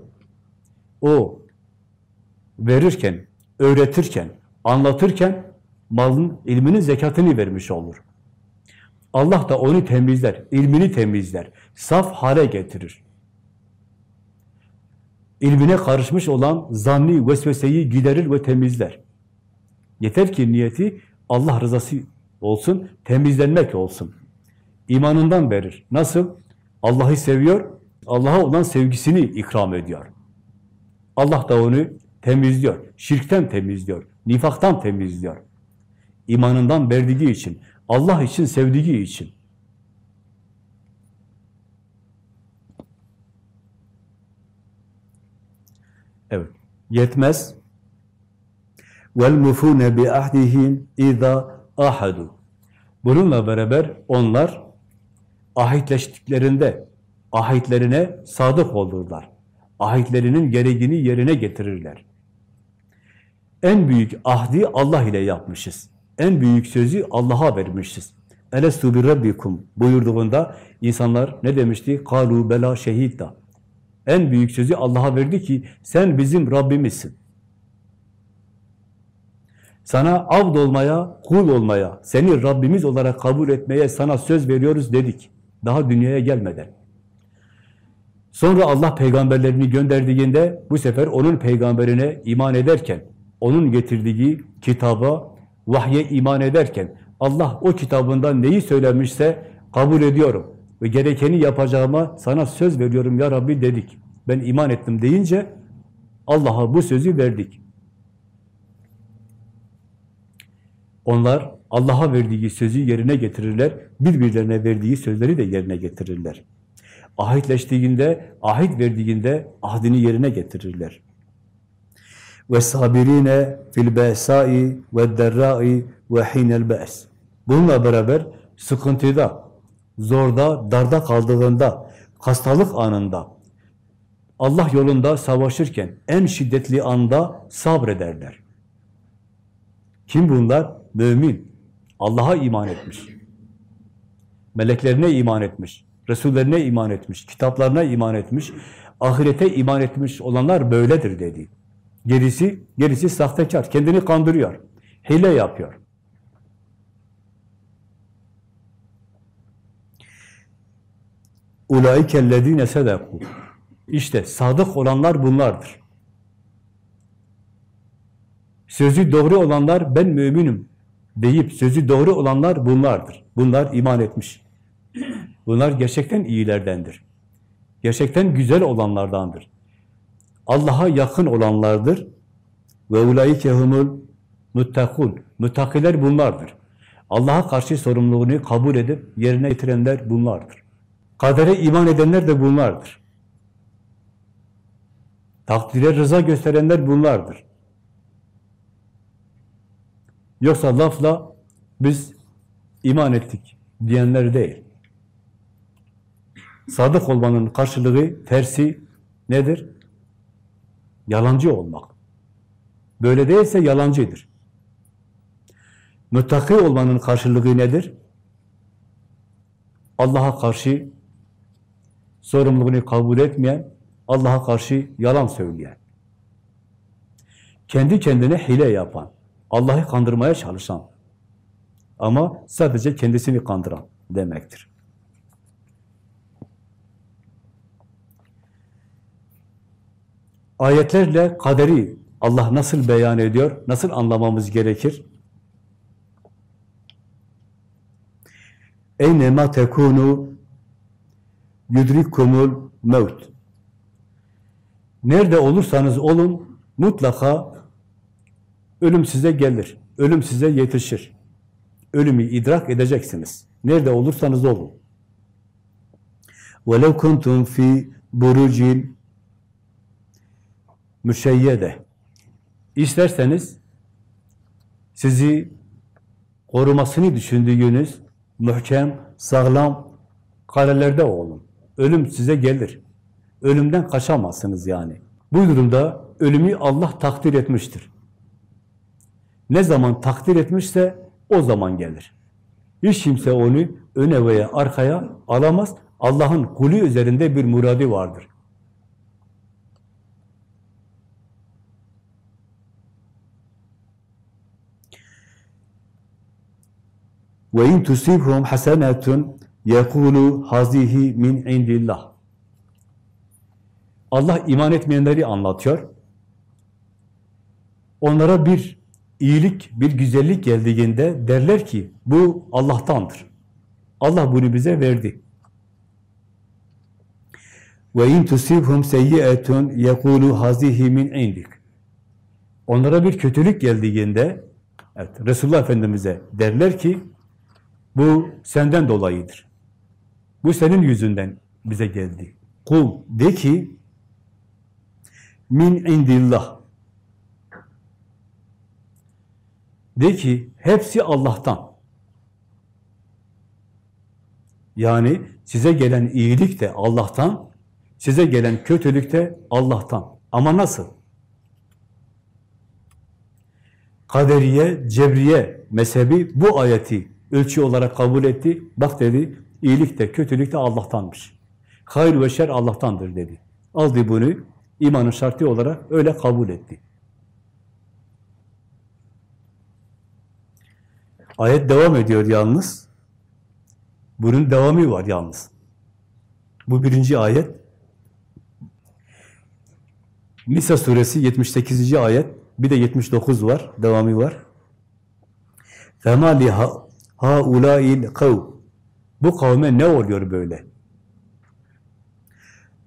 O verirken, öğretirken, anlatırken malın, ilminin zekatını vermiş olur. Allah da onu temizler, ilmini temizler, saf hale getirir. İlmine karışmış olan zanni vesveseyi giderir ve temizler. Yeter ki niyeti Allah rızası olsun, temizlenmek olsun. İmanından verir. Nasıl? Allah'ı seviyor, Allah'a olan sevgisini ikram ediyor. Allah da onu temizliyor. Şirkten temizliyor. Nifaktan temizliyor. İmanından verdiği için, Allah için sevdiği için. Evet. Yetmez. Vel mufune bi ahdihim iza ahadu. Bununla beraber onlar ahitleştiklerinde ahitlerine sadık olurlar. Ahitlerinin gereğini yerine getirirler. En büyük ahdi Allah ile yapmışız. En büyük sözü Allah'a vermişiz. Elestu bir rabbikum buyurduğunda insanlar ne demişti? Kalu bela şehidda. En büyük sözü Allah'a verdi ki sen bizim Rabbimizsin. Sana avd olmaya, kul olmaya, seni Rabbimiz olarak kabul etmeye sana söz veriyoruz dedik. Daha dünyaya gelmeden. Sonra Allah peygamberlerini gönderdiğinde bu sefer onun peygamberine iman ederken, onun getirdiği kitaba, vahye iman ederken Allah o kitabında neyi söylemişse kabul ediyorum ve gerekeni yapacağıma sana söz veriyorum ya Rabbi dedik. Ben iman ettim deyince Allah'a bu sözü verdik. Onlar Allah'a verdiği sözü yerine getirirler, birbirlerine verdiği sözleri de yerine getirirler. Ahitleştiğinde, ahit verdiğinde ahdini yerine getirirler. Ve sabirine fil ba'sai ve derrai ve hinel ba's. Bununla beraber sıkıntıda, zorda, darda kaldığında, hastalık anında, Allah yolunda savaşırken en şiddetli anda sabrederler. Kim bunlar? Mümin. Allah'a iman etmiş. Meleklerine iman etmiş. Resullerine iman etmiş. Kitaplarına iman etmiş. Ahirete iman etmiş olanlar böyledir dedi. Gerisi, gerisi sahtekar. Kendini kandırıyor. Hile yapıyor. Ulaikellezine sedaku. İşte sadık olanlar bunlardır. Sözü doğru olanlar ben müminim deyip sözü doğru olanlar bunlardır. Bunlar iman etmiş. Bunlar gerçekten iyilerdendir. Gerçekten güzel olanlardandır. Allah'a yakın olanlardır. Ve ulaikehumul muttakun. Muttakiler bunlardır. Allah'a karşı sorumluluğunu kabul edip yerine getirenler bunlardır. Kadere iman edenler de bunlardır. Takdire rıza gösterenler bunlardır. Yoksa lafla biz iman ettik diyenler değil. Sadık olmanın karşılığı, tersi nedir? Yalancı olmak. Böyle değilse yalancıdır. Müttaki olmanın karşılığı nedir? Allah'a karşı sorumluluğunu kabul etmeyen, Allah'a karşı yalan söyleyen, kendi kendine hile yapan, Allah'ı kandırmaya çalışan ama sadece kendisini kandıran demektir. Ayetlerle kaderi Allah nasıl beyan ediyor, nasıl anlamamız gerekir? Eyne ma tekunu yudrikumul mevt. Nerede olursanız olun mutlaka ölüm size gelir. Ölüm size yetişir. Ölümü idrak edeceksiniz. Nerede olursanız olun. وَلَوْ كُنْتُمْ فِي بُرُجٍ müşeyyede. İsterseniz sizi korumasını düşündüğünüz muhkem, sağlam kalelerde olun. Ölüm size gelir. Ölümden kaçamazsınız yani. Bu durumda ölümü Allah takdir etmiştir. Ne zaman takdir etmişse o zaman gelir. Hiç kimse onu öne veya arkaya alamaz. Allah'ın kulü üzerinde bir muradi vardır. Ve in tusibhum hasenetun yekulu hazihi min indillah. Allah iman etmeyenleri anlatıyor. Onlara bir iyilik, bir güzellik geldiğinde derler ki bu Allah'tandır. Allah bunu bize verdi. Ve in tusibhum seyyi'etun yekulu hazihi min indik. Onlara bir kötülük geldiğinde evet, Resulullah Efendimiz'e derler ki bu senden dolayıdır. Bu senin yüzünden bize geldi. Kul de ki min indillah. De ki hepsi Allah'tan. Yani size gelen iyilik de Allah'tan, size gelen kötülük de Allah'tan. Ama nasıl? Kaderiye, Cebriye mezhebi bu ayeti ölçü olarak kabul etti. Bak dedi, iyilik de kötülük de Allah'tanmış. Hayır ve şer Allah'tandır dedi. Aldı bunu, imanın şartı olarak öyle kabul etti. Ayet devam ediyor yalnız. Bunun devamı var yalnız. Bu birinci ayet. Nisa suresi 78. ayet. Bir de 79 var. Devamı var. فَمَا Ha ulail kav. Bu kavme ne oluyor böyle?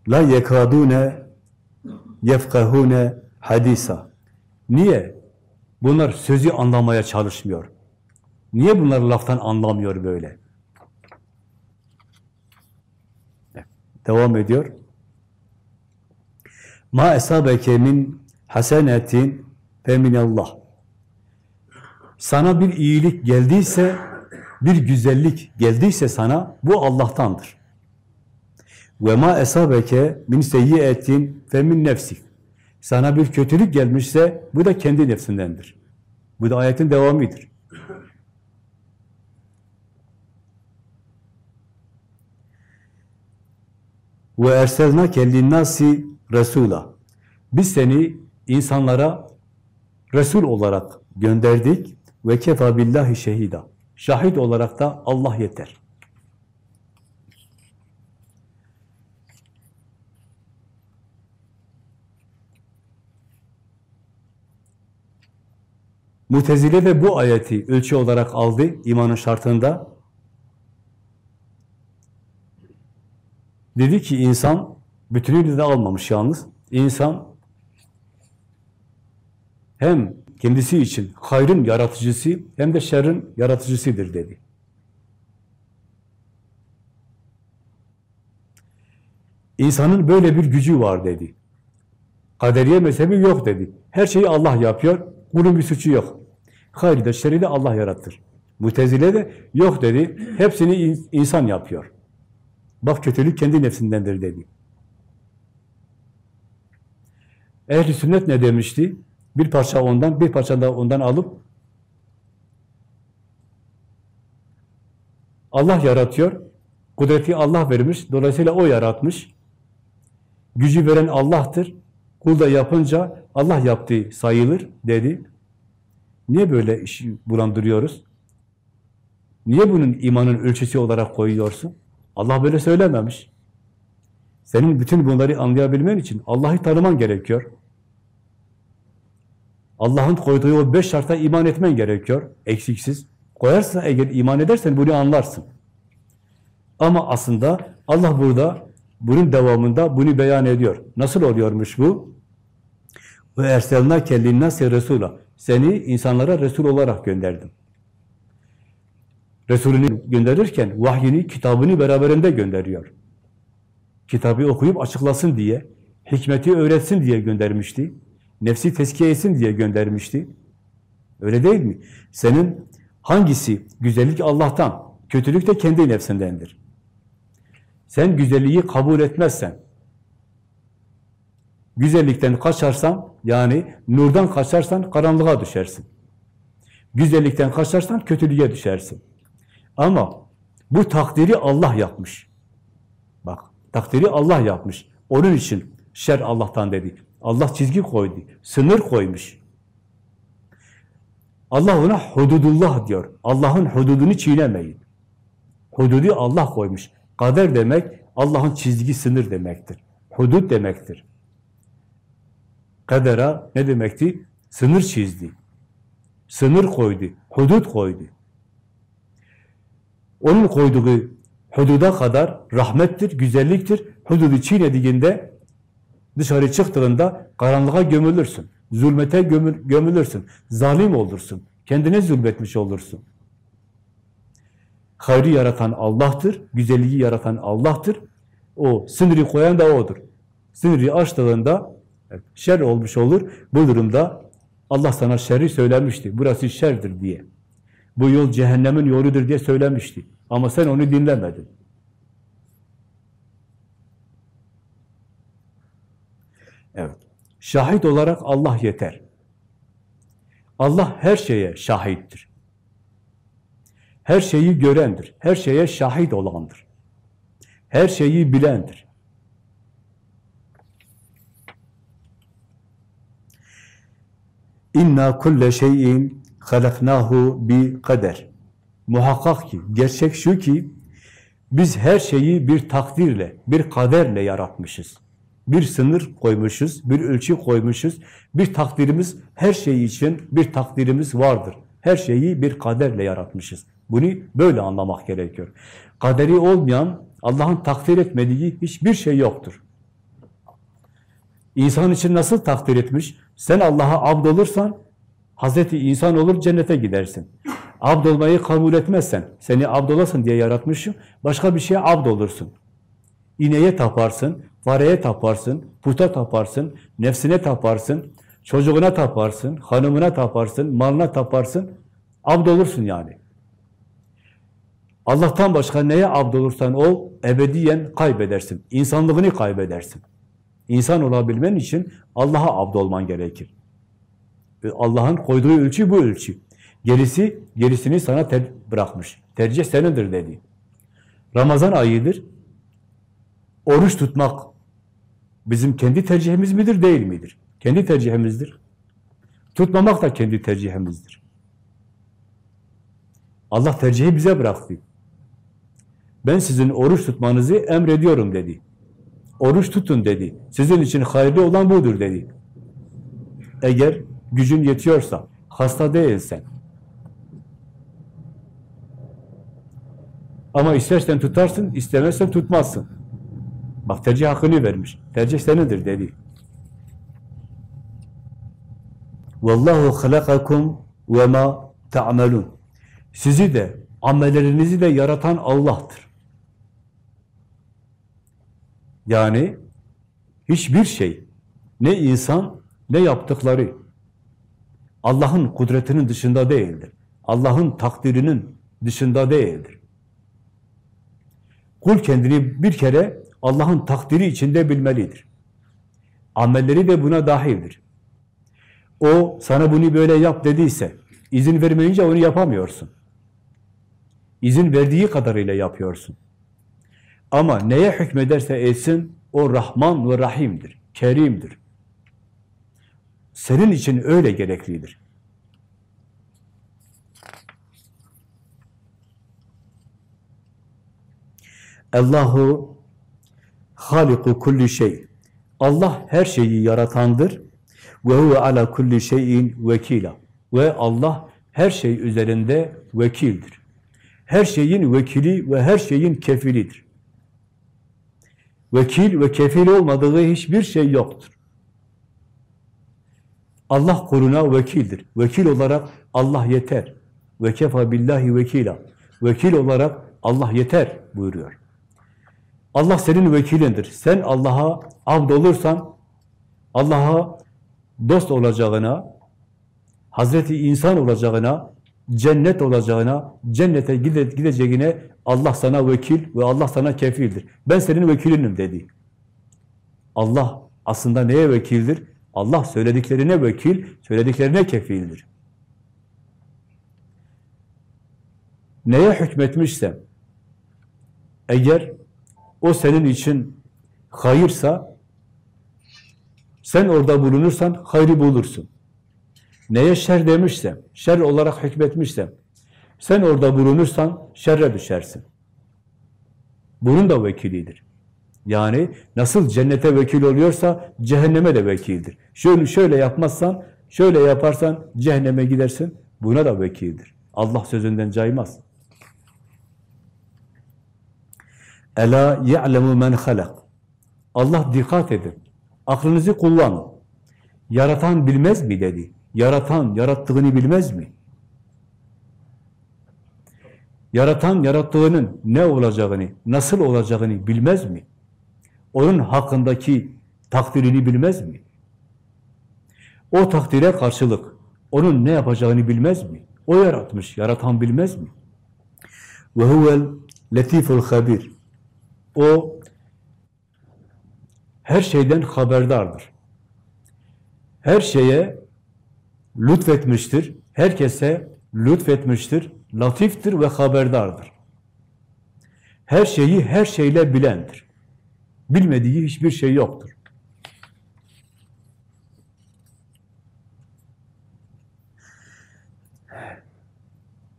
La yekadune yefkahune hadisa. Niye? Bunlar sözü anlamaya çalışmıyor. Niye bunlar laftan anlamıyor böyle? Devam ediyor. Ma esabeke min hasenetin feminallah. Sana bir iyilik geldiyse bir güzellik geldiyse sana bu Allah'tandır. Ve ma esabeke min seyyiyetin femin nefsik. Sana bir kötülük gelmişse bu da kendi nefsindendir. Bu da ayetin devamıdır. Ve erselnake linnâsi resûlâ. Biz seni insanlara Resul olarak gönderdik ve kefa billahi şehida. Şahit olarak da Allah yeter. Mutezile de bu ayeti ölçü olarak aldı imanın şartında. Dedi ki insan, bütünüyle de almamış yalnız, insan hem kendisi için hayrın yaratıcısı hem de şerrin yaratıcısıdır dedi. İnsanın böyle bir gücü var dedi. Kaderiye mezhebi yok dedi. Her şeyi Allah yapıyor, bunun bir suçu yok. Hayrı da şerri de Allah yaratır. Mutezile de yok dedi, hepsini insan yapıyor. Bak kötülük kendi nefsindendir dedi. Ehli sünnet ne demişti? Bir parça ondan, bir parça da ondan alıp Allah yaratıyor. Kudreti Allah vermiş. Dolayısıyla o yaratmış. Gücü veren Allah'tır. Kul da yapınca Allah yaptığı sayılır dedi. Niye böyle işi bulandırıyoruz? Niye bunun imanın ölçüsü olarak koyuyorsun? Allah böyle söylememiş. Senin bütün bunları anlayabilmen için Allah'ı tanıman gerekiyor. Allah'ın koyduğu o beş şarta iman etmen gerekiyor. Eksiksiz. Koyarsa eğer iman edersen bunu anlarsın. Ama aslında Allah burada bunun devamında bunu beyan ediyor. Nasıl oluyormuş bu? Ve erselna kellinnâse resûlâ. Seni insanlara Resul olarak gönderdim. Resulünü gönderirken vahyini, kitabını beraberinde gönderiyor. Kitabı okuyup açıklasın diye, hikmeti öğretsin diye göndermişti. Nefsi tezkiye etsin diye göndermişti. Öyle değil mi? Senin hangisi? Güzellik Allah'tan, kötülük de kendi nefsindendir. Sen güzelliği kabul etmezsen, güzellikten kaçarsan, yani nurdan kaçarsan karanlığa düşersin. Güzellikten kaçarsan kötülüğe düşersin. Ama bu takdiri Allah yapmış. Bak, takdiri Allah yapmış. Onun için şer Allah'tan dedi. Allah çizgi koydu, sınır koymuş. Allah ona hududullah diyor. Allah'ın hududunu çiğnemeyin. Hududu Allah koymuş. Kader demek Allah'ın çizgi sınır demektir. Hudud demektir. Kadera ne demekti? Sınır çizdi. Sınır koydu, hudut koydu. Onun koyduğu hududa kadar rahmettir, güzelliktir. Hududu çiğnediğinde dışarı çıktığında karanlığa gömülürsün. Zulmete gömül, gömülürsün. Zalim olursun. Kendine zulmetmiş olursun. Hayrı yaratan Allah'tır. Güzelliği yaratan Allah'tır. O sınırı koyan da O'dur. Sınırı aştığında şer olmuş olur. Bu durumda Allah sana şerri söylemişti. Burası şerdir diye. Bu yol cehennemin yoludur diye söylemişti. Ama sen onu dinlemedin. Evet. Şahit olarak Allah yeter. Allah her şeye şahittir. Her şeyi görendir. Her şeye şahit olandır. Her şeyi bilendir. İnna kulle şeyin halaknahu bi kader. Muhakkak ki, gerçek şu ki, biz her şeyi bir takdirle, bir kaderle yaratmışız. Bir sınır koymuşuz, bir ölçü koymuşuz. Bir takdirimiz, her şey için bir takdirimiz vardır. Her şeyi bir kaderle yaratmışız. Bunu böyle anlamak gerekiyor. Kaderi olmayan, Allah'ın takdir etmediği hiçbir şey yoktur. İnsan için nasıl takdir etmiş? Sen Allah'a abd olursan, Hazreti insan olur, cennete gidersin. Abd olmayı kabul etmezsen, seni abd olasın diye yaratmışım, başka bir şeye abd olursun. İneğe taparsın, fareye taparsın, puta taparsın, nefsine taparsın, çocuğuna taparsın, hanımına taparsın, malına taparsın, abd olursun yani. Allah'tan başka neye abd olursan ol, ebediyen kaybedersin. İnsanlığını kaybedersin. İnsan olabilmen için Allah'a abd olman gerekir. Allah'ın koyduğu ölçü bu ölçü. Gerisi, gerisini sana ter bırakmış. Tercih senindir dedi. Ramazan ayıdır. Oruç tutmak bizim kendi tercihimiz midir, değil midir? Kendi tercihimizdir. Tutmamak da kendi tercihimizdir. Allah tercihi bize bıraktı. Ben sizin oruç tutmanızı emrediyorum dedi. Oruç tutun dedi. Sizin için hayırlı olan budur dedi. Eğer gücün yetiyorsa, hasta değilsen, ama istersen tutarsın, istemezsen tutmazsın. Bak tercih hakkını vermiş. Tercih senindir dedi. Vallahu halakakum ve ma ta'malun. Sizi de, amellerinizi de yaratan Allah'tır. Yani hiçbir şey, ne insan, ne yaptıkları Allah'ın kudretinin dışında değildir. Allah'ın takdirinin dışında değildir. Kul kendini bir kere Allah'ın takdiri içinde bilmelidir. Amelleri de buna dahildir. O sana bunu böyle yap dediyse, izin vermeyince onu yapamıyorsun. İzin verdiği kadarıyla yapıyorsun. Ama neye hükmederse etsin, o Rahman ve Rahim'dir, Kerim'dir. Senin için öyle gereklidir. Allahu haliku kulli şey. Allah her şeyi yaratandır. Ve huve ala kulli şeyin vekila. Ve Allah her şey üzerinde vekildir. Her şeyin vekili ve her şeyin kefilidir. Vekil ve kefil olmadığı hiçbir şey yoktur. Allah kuluna vekildir. Vekil olarak Allah yeter. Ve kefa billahi vekila. Vekil olarak Allah yeter buyuruyor. Allah senin vekilindir. Sen Allah'a abd olursan, Allah'a dost olacağına, Hazreti insan olacağına, cennet olacağına, cennete gide gideceğine Allah sana vekil ve Allah sana kefildir. Ben senin vekilinim dedi. Allah aslında neye vekildir? Allah söylediklerine vekil, söylediklerine kefildir. Neye hükmetmişsem, eğer o senin için hayırsa, sen orada bulunursan hayrı bulursun. Neye şer demişsem, şer olarak hükmetmişsem, sen orada bulunursan şerre düşersin. Bunun da vekilidir. Yani nasıl cennete vekil oluyorsa cehenneme de vekildir. Şöyle şöyle yapmazsan, şöyle yaparsan cehenneme gidersin. Buna da vekildir. Allah sözünden caymaz. Ela ya'lemu men halak. Allah dikkat edin. Aklınızı kullanın. Yaratan bilmez mi dedi. Yaratan yarattığını bilmez mi? Yaratan yarattığının ne olacağını, nasıl olacağını bilmez mi? Onun hakkındaki takdirini bilmez mi? O takdire karşılık Onun ne yapacağını bilmez mi? O yaratmış, yaratan bilmez mi? Ve huvel letiful habir. O her şeyden haberdardır. Her şeye lütfetmiştir. Herkese lütfetmiştir. Latiftir ve haberdardır. Her şeyi her şeyle bilendir. Bilmediği hiçbir şey yoktur.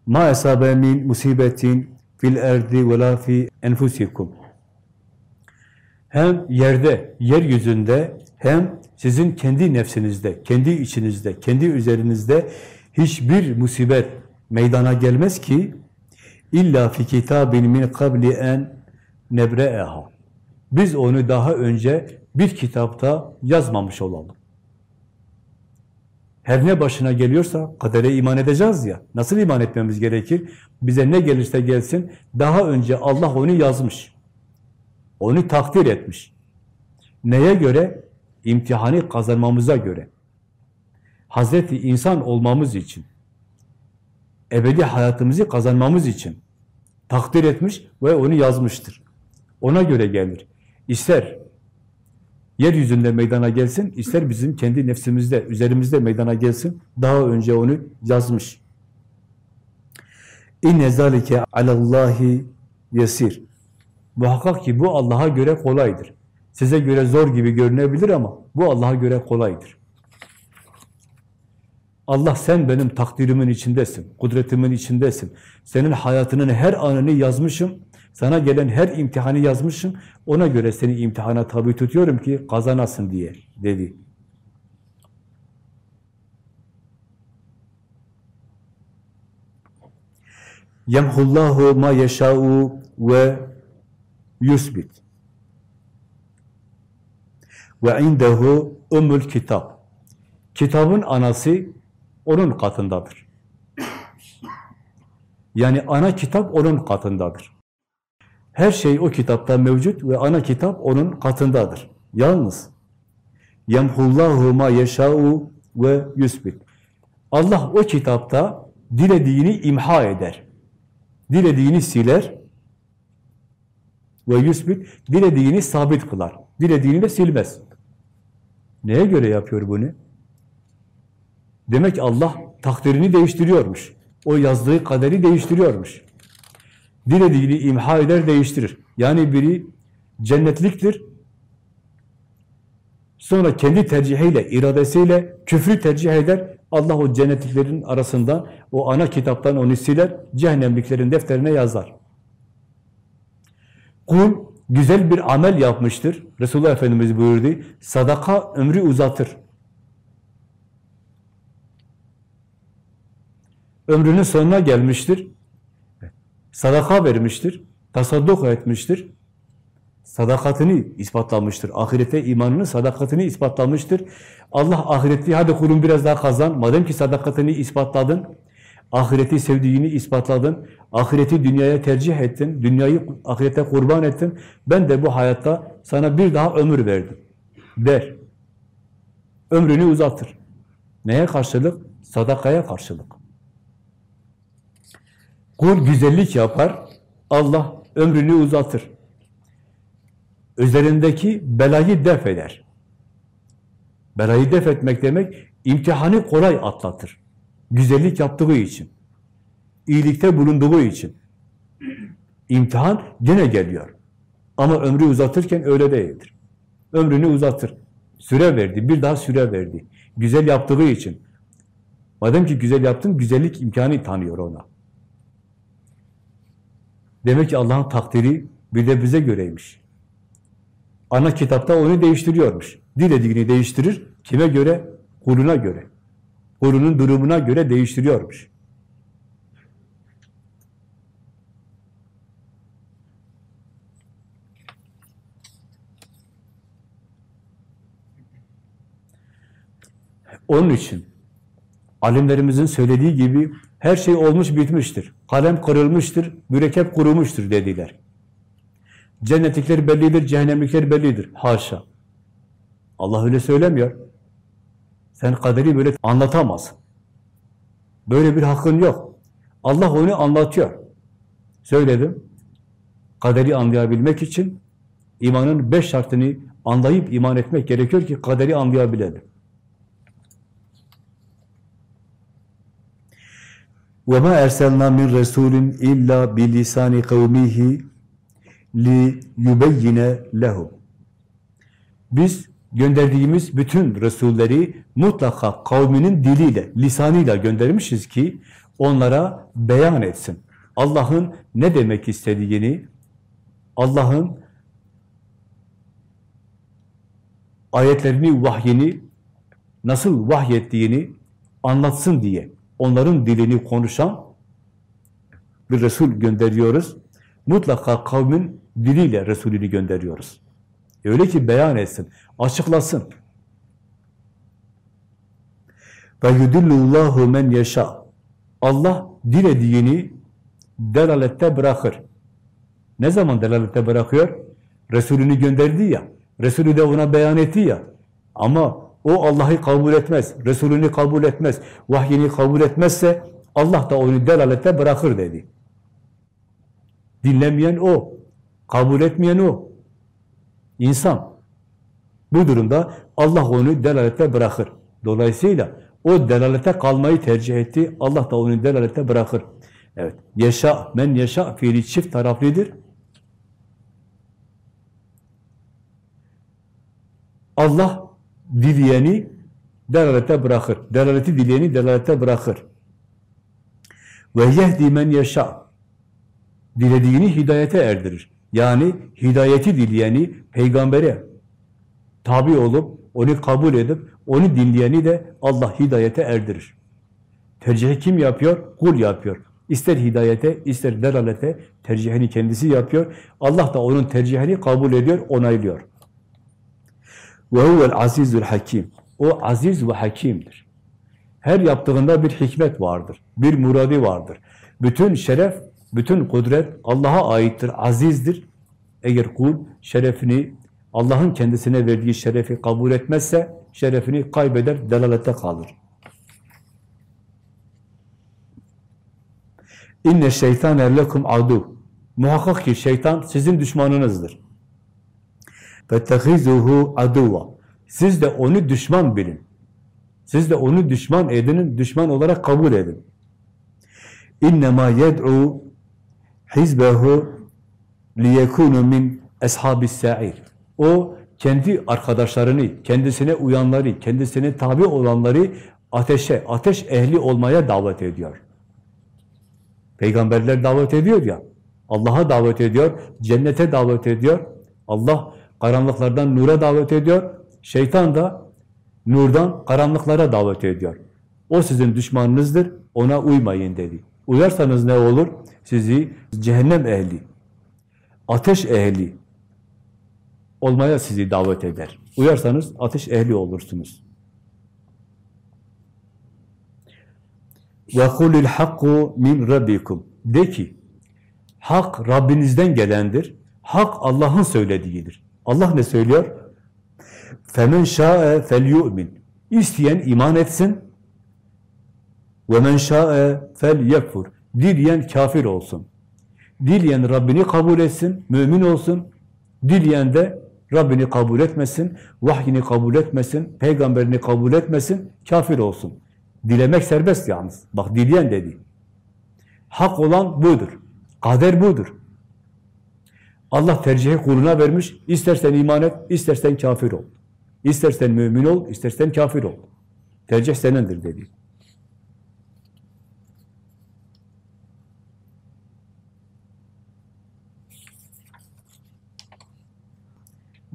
Ma esabe min musibetin fil erdi ve la fi enfusikum. Hem yerde, yeryüzünde hem sizin kendi nefsinizde, kendi içinizde, kendi üzerinizde hiçbir musibet meydana gelmez ki illa fi kitabin min qabli en nebre'eha. Biz onu daha önce bir kitapta yazmamış olalım. Her ne başına geliyorsa kadere iman edeceğiz ya. Nasıl iman etmemiz gerekir? Bize ne gelirse gelsin daha önce Allah onu yazmış. Onu takdir etmiş. Neye göre? İmtihanı kazanmamıza göre. Hazreti insan olmamız için. Ebedi hayatımızı kazanmamız için. Takdir etmiş ve onu yazmıştır. Ona göre gelir. İster yeryüzünde meydana gelsin, ister bizim kendi nefsimizde, üzerimizde meydana gelsin, daha önce onu yazmış. İnne zalike alallahi yesir. Muhakkak ki bu Allah'a göre kolaydır. Size göre zor gibi görünebilir ama bu Allah'a göre kolaydır. Allah sen benim takdirimin içindesin, kudretimin içindesin. Senin hayatının her anını yazmışım, sana gelen her imtihanı yazmışım, ona göre seni imtihana tabi tutuyorum ki kazanasın diye dedi. Yemhullahu ma yeşâ'u ve yusbit. Ve indehu ummul kitap. Kitabın anası onun katındadır. Yani ana kitap onun katındadır. Her şey o kitapta mevcut ve ana kitap onun katındadır. Yalnız yemhullahu ma yeşâ'u ve yusbit. Allah o kitapta dilediğini imha eder. Dilediğini siler ve yusbit dilediğini sabit kılar. Dilediğini de silmez. Neye göre yapıyor bunu? Demek Allah takdirini değiştiriyormuş. O yazdığı kaderi değiştiriyormuş. Dilediğini imha eder, değiştirir. Yani biri cennetliktir. Sonra kendi tercihiyle, iradesiyle küfrü tercih eder. Allah o cennetliklerin arasından, o ana kitaptan onu siler, cehennemliklerin defterine yazar. Kul güzel bir amel yapmıştır. Resulullah Efendimiz buyurdu, sadaka ömrü uzatır. Ömrünün sonuna gelmiştir. Sadaka vermiştir. Tasadduk etmiştir. Sadakatini ispatlamıştır. Ahirete imanını, sadakatini ispatlamıştır. Allah ahireti, hadi kulum biraz daha kazan. Madem ki sadakatini ispatladın, ahireti sevdiğini ispatladın, ahireti dünyaya tercih ettin, dünyayı ahirete kurban ettin, ben de bu hayatta sana bir daha ömür verdim der. Ömrünü uzatır. Neye karşılık? Sadakaya karşılık. Kul güzellik yapar, Allah ömrünü uzatır. Üzerindeki belayı def eder. Belayı def etmek demek, imtihanı kolay atlatır. Güzellik yaptığı için. iyilikte bulunduğu için. İmtihan gene geliyor. Ama ömrü uzatırken öyle değildir. Ömrünü uzatır. Süre verdi, bir daha süre verdi. Güzel yaptığı için. Madem ki güzel yaptın, güzellik imkanı tanıyor ona. Demek ki Allah'ın takdiri bir de bize göreymiş. Ana kitapta onu değiştiriyormuş. Dilediğini değiştirir. Kime göre? Kuluna göre. Kulunun durumuna göre değiştiriyormuş. Onun için alimlerimizin söylediği gibi her şey olmuş bitmiştir. Kalem kırılmıştır, mürekkep kurumuştur dediler. Cennetlikler bellidir, cehennemlikler bellidir. Haşa. Allah öyle söylemiyor. Sen kaderi böyle anlatamazsın. Böyle bir hakkın yok. Allah onu anlatıyor. Söyledim. Kaderi anlayabilmek için imanın beş şartını anlayıp iman etmek gerekiyor ki kaderi anlayabilelim. وَمَا اَرْسَلْنَا مِنْ رَسُولٍ اِلَّا بِلِسَانِ قَوْمِهِ لِيُبَيِّنَ لَهُمْ Biz gönderdiğimiz bütün Resulleri mutlaka kavminin diliyle, lisanıyla göndermişiz ki onlara beyan etsin. Allah'ın ne demek istediğini, Allah'ın ayetlerini, vahyini nasıl vahyettiğini anlatsın diye onların dilini konuşan bir Resul gönderiyoruz. Mutlaka kavmin diliyle Resulünü gönderiyoruz. Öyle ki beyan etsin, açıklasın. Ve yudillullahu men yeşâ. Allah dilediğini delalette bırakır. Ne zaman delalette bırakıyor? Resulünü gönderdi ya. Resulü de ona beyan etti ya. Ama o Allah'ı kabul etmez, Resulünü kabul etmez, vahyini kabul etmezse Allah da onu delalette bırakır dedi. Dinlemeyen o, kabul etmeyen o. İnsan. Bu durumda Allah onu delalette bırakır. Dolayısıyla o delalete kalmayı tercih etti. Allah da onu delalette bırakır. Evet. Yaşa, men yaşa fiili çift taraflıdır. Allah dileyeni delalete bırakır. Delaleti dileyeni delalete bırakır. Ve yehdi men yaşa. Dilediğini hidayete erdirir. Yani hidayeti dileyeni peygambere tabi olup, onu kabul edip, onu dinleyeni de Allah hidayete erdirir. Tercihi kim yapıyor? Kul yapıyor. İster hidayete, ister delalete tercihini kendisi yapıyor. Allah da onun tercihini kabul ediyor, onaylıyor. Huvel azizül hakim. O aziz ve hakimdir. Her yaptığında bir hikmet vardır, bir muradi vardır. Bütün şeref, bütün kudret Allah'a aittir, azizdir. Eğer kul şerefini, Allah'ın kendisine verdiği şerefi kabul etmezse, şerefini kaybeder, delalette kalır. İnne şeytan erlekum adu. Muhakkak ki şeytan sizin düşmanınızdır. Fettehizuhu aduva. Siz de onu düşman bilin. Siz de onu düşman edinin, düşman olarak kabul edin. İnne ma yed'u hizbehu liyekûnu min eshabis sa'ir. O kendi arkadaşlarını, kendisine uyanları, kendisine tabi olanları ateşe, ateş ehli olmaya davet ediyor. Peygamberler davet ediyor ya, Allah'a davet ediyor, cennete davet ediyor. Allah karanlıklardan nura davet ediyor. Şeytan da nurdan karanlıklara davet ediyor. O sizin düşmanınızdır, ona uymayın dedi. Uyarsanız ne olur? Sizi cehennem ehli, ateş ehli olmaya sizi davet eder. Uyarsanız ateş ehli olursunuz. وَقُلِ الْحَقُّ min rabbikum. De ki, hak Rabbinizden gelendir. Hak Allah'ın söylediğidir. Allah ne söylüyor? فَمَنْ شَاءَ فَلْيُؤْمِنْ İsteyen iman etsin. وَمَنْ شَاءَ فَلْيَكْفُرْ Dileyen kafir olsun. Dileyen Rabbini kabul etsin, mümin olsun. Dileyen de Rabbini kabul etmesin, vahyini kabul etmesin, peygamberini kabul etmesin, kafir olsun. Dilemek serbest yalnız. Bak dileyen dedi. Hak olan budur. Kader budur. Allah tercihi kuluna vermiş. İstersen iman et, istersen kafir ol. İstersen mümin ol, istersen kafir ol. Tercih senindir dedi.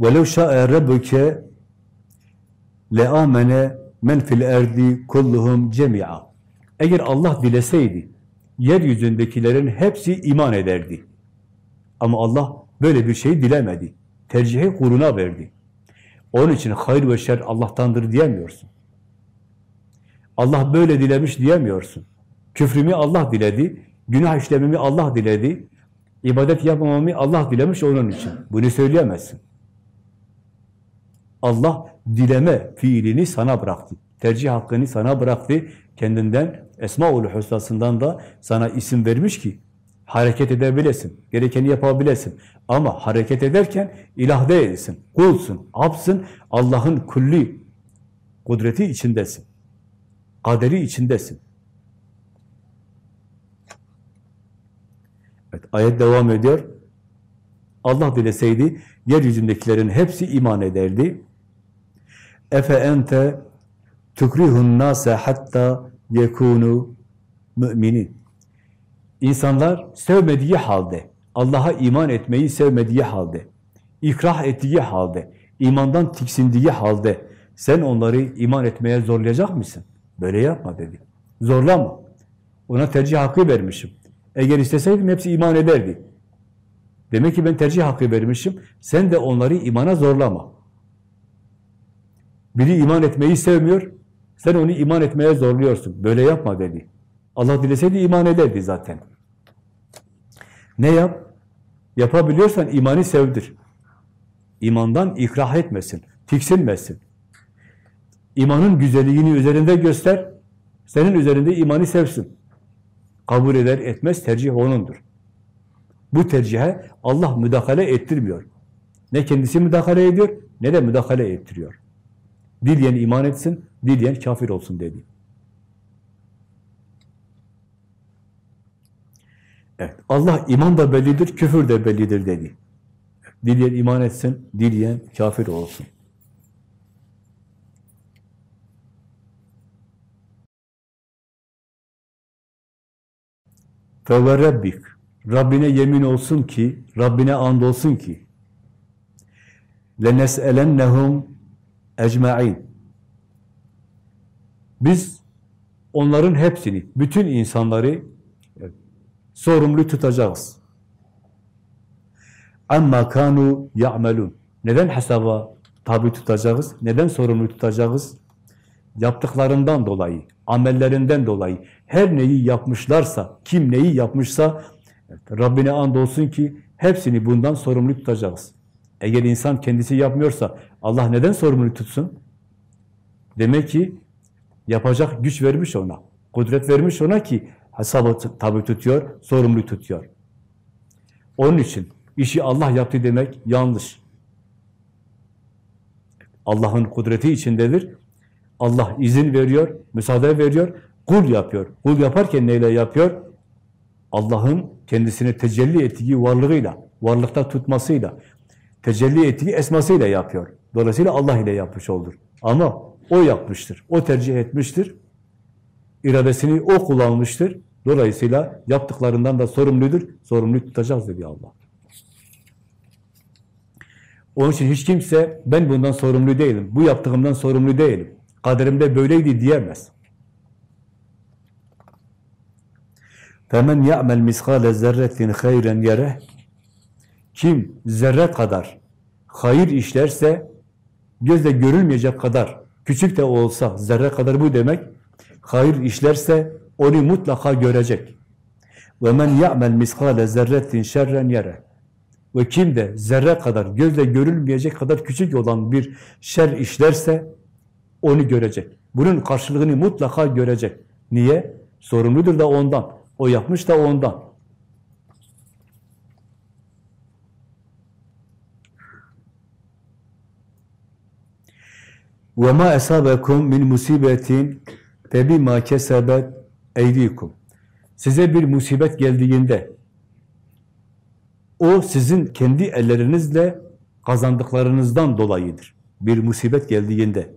وَلَوْ شَاءَ رَبُّكَ لَآمَنَ مَنْ فِي الْاَرْضِ كُلُّهُمْ جَمِعًا Eğer Allah dileseydi, yeryüzündekilerin hepsi iman ederdi. Ama Allah böyle bir şey dilemedi. Tercihi kuruna verdi. Onun için hayır ve şer Allah'tandır diyemiyorsun. Allah böyle dilemiş diyemiyorsun. Küfrümü Allah diledi, günah işlemimi Allah diledi, ibadet yapmamamı Allah dilemiş onun için. Bunu söyleyemezsin. Allah dileme fiilini sana bıraktı. Tercih hakkını sana bıraktı. Kendinden, Esma-ül Hüsna'sından da sana isim vermiş ki hareket edebilesin, gerekeni yapabilesin. Ama hareket ederken ilah değilsin, kulsun, absın, Allah'ın kulli kudreti içindesin. Kaderi içindesin. Evet, ayet devam ediyor. Allah dileseydi yeryüzündekilerin hepsi iman ederdi. Efe ente tukrihun nase hatta yekunu müminin. İnsanlar sevmediği halde, Allah'a iman etmeyi sevmediği halde, ikrah ettiği halde, imandan tiksindiği halde sen onları iman etmeye zorlayacak mısın? Böyle yapma dedi. Zorlama. Ona tercih hakkı vermişim. Eğer isteseydim hepsi iman ederdi. Demek ki ben tercih hakkı vermişim. Sen de onları imana zorlama. Biri iman etmeyi sevmiyor, sen onu iman etmeye zorluyorsun. Böyle yapma dedi. Allah dileseydi iman ederdi zaten. Ne yap? Yapabiliyorsan imanı sevdir. İmandan ikrah etmesin, tiksinmesin. İmanın güzelliğini üzerinde göster, senin üzerinde imanı sevsin. Kabul eder etmez tercih onundur. Bu tercihe Allah müdahale ettirmiyor. Ne kendisi müdahale ediyor, ne de müdahale ettiriyor. Dileyen iman etsin, dileyen kafir olsun dedi. Evet, Allah iman da bellidir, küfür de bellidir dedi. Dileyen iman etsin, dileyen kafir olsun. Rabbik. Rabbine yemin olsun ki, Rabbine and olsun ki lenes'elennehum ecma'in. Biz onların hepsini, bütün insanları sorumlu tutacağız. Amma kanu ya'melun. Neden hesaba tabi tutacağız? Neden sorumlu tutacağız? Yaptıklarından dolayı, amellerinden dolayı, her neyi yapmışlarsa, kim neyi yapmışsa, Rabbine andolsun ki hepsini bundan sorumlu tutacağız. Eğer insan kendisi yapmıyorsa Allah neden sorumlu tutsun? Demek ki yapacak güç vermiş ona, kudret vermiş ona ki hesabı tabi tutuyor, sorumlu tutuyor. Onun için işi Allah yaptı demek yanlış. Allah'ın kudreti içindedir. Allah izin veriyor, müsaade veriyor, kul yapıyor. Kul yaparken neyle yapıyor? Allah'ın kendisine tecelli ettiği varlığıyla, varlıkta tutmasıyla, tecelli ettiği esmasıyla yapıyor. Dolayısıyla Allah ile yapmış olur. Ama o yapmıştır, o tercih etmiştir. İradesini o kullanmıştır. Dolayısıyla yaptıklarından da sorumludur. Sorumlu tutacağız dedi Allah. Onun için hiç kimse ben bundan sorumlu değilim, bu yaptığımdan sorumlu değilim, kaderimde böyleydi diyemez. فَمَنْ يَعْمَلْ مِسْقَالَ زَرَّةٍ خَيْرًا يَرَهِ Kim zerre kadar hayır işlerse, gözle görülmeyecek kadar, küçük de olsa, zerre kadar bu demek, hayır işlerse onu mutlaka görecek. وَمَنْ يَعْمَلْ مِسْقَالَ زَرَّةٍ شَرًّا يَرَهِ Ve kim de zerre kadar, gözle görülmeyecek kadar küçük olan bir şer işlerse, onu görecek. Bunun karşılığını mutlaka görecek. Niye? Sorumludur da ondan. O yapmış da ondan. وَمَا أَسَابَكُمْ مِنْ مُسِيبَةٍ فَبِمَا كَسَبَتْ اَيْدِيكُمْ Size bir musibet geldiğinde, o sizin kendi ellerinizle kazandıklarınızdan dolayıdır. Bir musibet geldiğinde.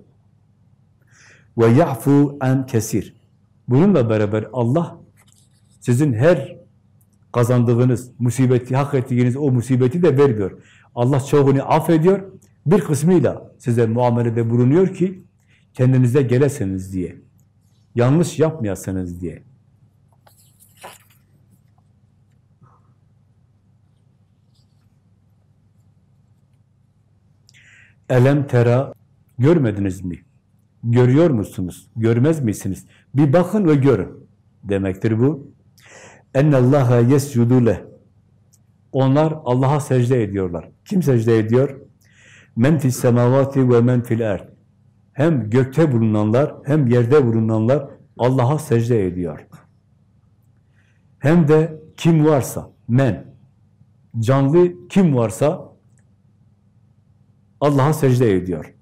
Ve ya'fu en kesir. Bununla beraber Allah sizin her kazandığınız, musibeti, hak ettiğiniz o musibeti de vermiyor. Allah çoğunu affediyor, bir kısmıyla size muamelede bulunuyor ki kendinize gelesiniz diye. Yanlış yapmayasınız diye. Elem tera görmediniz mi? Görüyor musunuz? Görmez misiniz? Bir bakın ve görün demektir bu. Ennallaha yescudu leh. Onlar Allah'a secde ediyorlar. Kim secde ediyor? Men fis semavati ve men fil erd. hem gökte bulunanlar hem yerde bulunanlar Allah'a secde ediyor. Hem de kim varsa, men, canlı kim varsa Allah'a secde ediyor.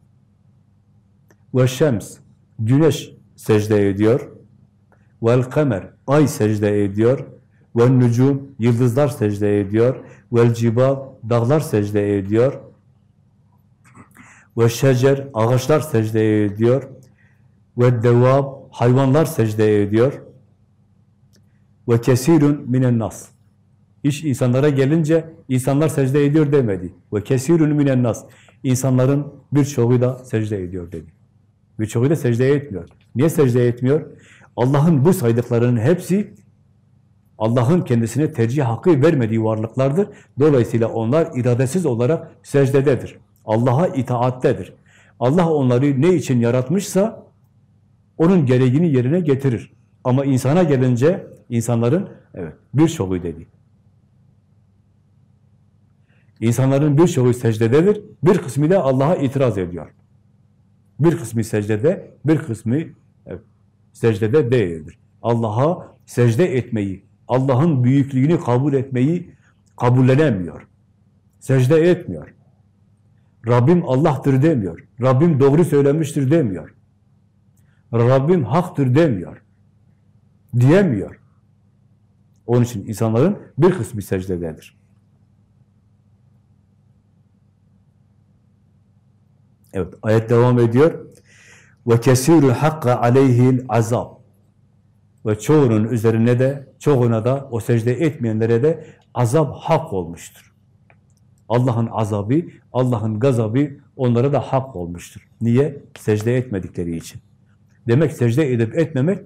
Ve şems, güneş secde ediyor. Vel kamer, ay secde ediyor. Ve nucum, yıldızlar secde ediyor. Vel cibal, dağlar secde ediyor. Ve şecer, ağaçlar secde ediyor. Ve devab, hayvanlar secde ediyor. Ve kesirun minen nas. İş insanlara gelince insanlar secde ediyor demedi. Ve kesirun minen nas. İnsanların birçoğu da secde ediyor dedi. Birçoğu da secde etmiyor. Niye secde etmiyor? Allah'ın bu saydıklarının hepsi Allah'ın kendisine tercih hakkı vermediği varlıklardır. Dolayısıyla onlar iradesiz olarak secdededir. Allah'a itaattedir. Allah onları ne için yaratmışsa onun gereğini yerine getirir. Ama insana gelince insanların evet birçoğu dedi. İnsanların birçoğu secdededir. Bir kısmı da Allah'a itiraz ediyor. Bir kısmı secdede, bir kısmı evet, secdede değildir. Allah'a secde etmeyi, Allah'ın büyüklüğünü kabul etmeyi kabullenemiyor. Secde etmiyor. Rabbim Allah'tır demiyor. Rabbim doğru söylemiştir demiyor. Rabbim haktır demiyor. Diyemiyor. Onun için insanların bir kısmı secdededir. Evet, ayet devam ediyor. Ve kesiru hakka aleyhil azab. Ve çoğunun üzerine de, çoğuna da, o secde etmeyenlere de azap hak olmuştur. Allah'ın azabı, Allah'ın gazabı onlara da hak olmuştur. Niye? Secde etmedikleri için. Demek secde edip etmemek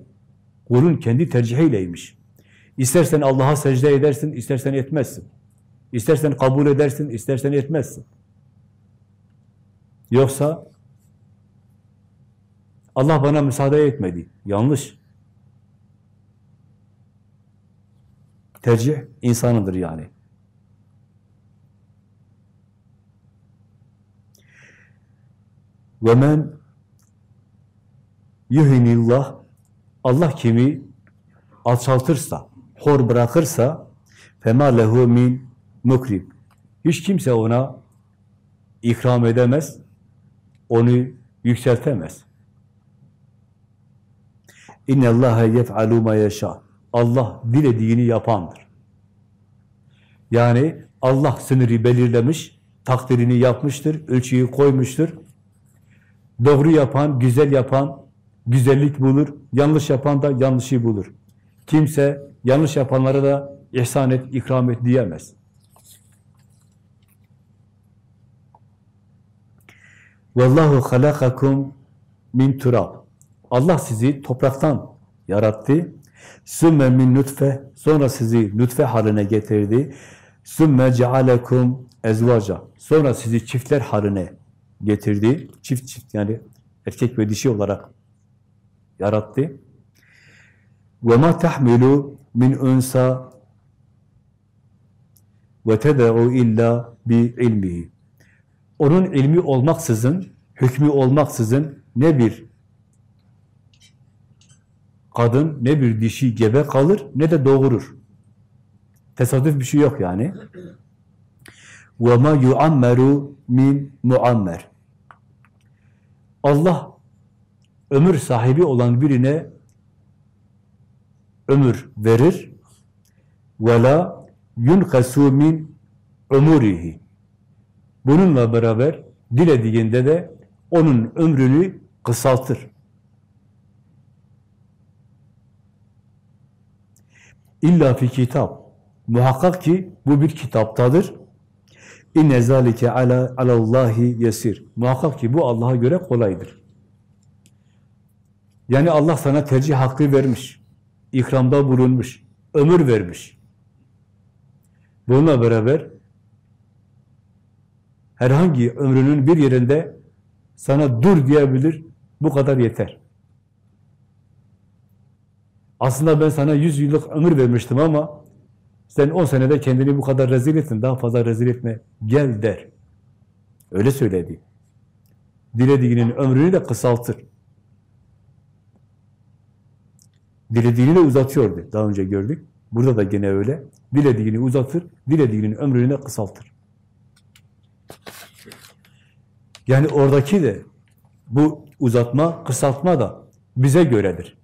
kulun kendi tercihiyleymiş. İstersen Allah'a secde edersin, istersen etmezsin. İstersen kabul edersin, istersen etmezsin. Yoksa Allah bana müsaade etmedi. Yanlış. Tercih insanıdır yani. Ve men yuhinillah Allah kimi alçaltırsa, hor bırakırsa fema lehu min mukrim. Hiç kimse ona ikram edemez, onu yükseltemez. İnne Allaha yef'alu ma yasha. Allah dilediğini yapandır. Yani Allah sınırı belirlemiş, takdirini yapmıştır, ölçüyü koymuştur. Doğru yapan, güzel yapan güzellik bulur, yanlış yapan da yanlışı bulur. Kimse yanlış yapanlara da ihsan et, ikram et diyemez. Vallahu halakakum min turab. Allah sizi topraktan yarattı. Sümme min nutfe. Sonra sizi nutfe haline getirdi. Sümme cealekum ezvaca. Sonra sizi çiftler haline getirdi. Çift çift yani erkek ve dişi olarak yarattı. Ve ma tahmilu min unsa ve ted'u illa bi ilmihi. Onun ilmi olmaksızın, hükmü olmaksızın ne bir kadın, ne bir dişi gebe kalır, ne de doğurur. Tesadüf bir şey yok yani. وَمَا يُعَمَّرُ min muammer. Allah ömür sahibi olan birine ömür verir. وَلَا يُنْقَسُ min ömurihi. Bununla beraber dilediğinde de onun ömrünü kısaltır. İlla fi kitap. Muhakkak ki bu bir kitaptadır. İnne zalike ala alallahi yesir. Muhakkak ki bu Allah'a göre kolaydır. Yani Allah sana tercih hakkı vermiş. ikramda bulunmuş. Ömür vermiş. Bununla beraber herhangi ömrünün bir yerinde sana dur diyebilir. Bu kadar yeter. Aslında ben sana yüz yıllık ömür vermiştim ama sen on senede kendini bu kadar rezil ettin, daha fazla rezil etme, gel der. Öyle söyledi. dilediğinin ömrünü de kısaltır. Dilediğini de uzatıyordu. Daha önce gördük. Burada da gene öyle. Dilediğini uzatır, dilediğinin ömrünü de kısaltır. Yani oradaki de bu uzatma, kısaltma da bize göredir.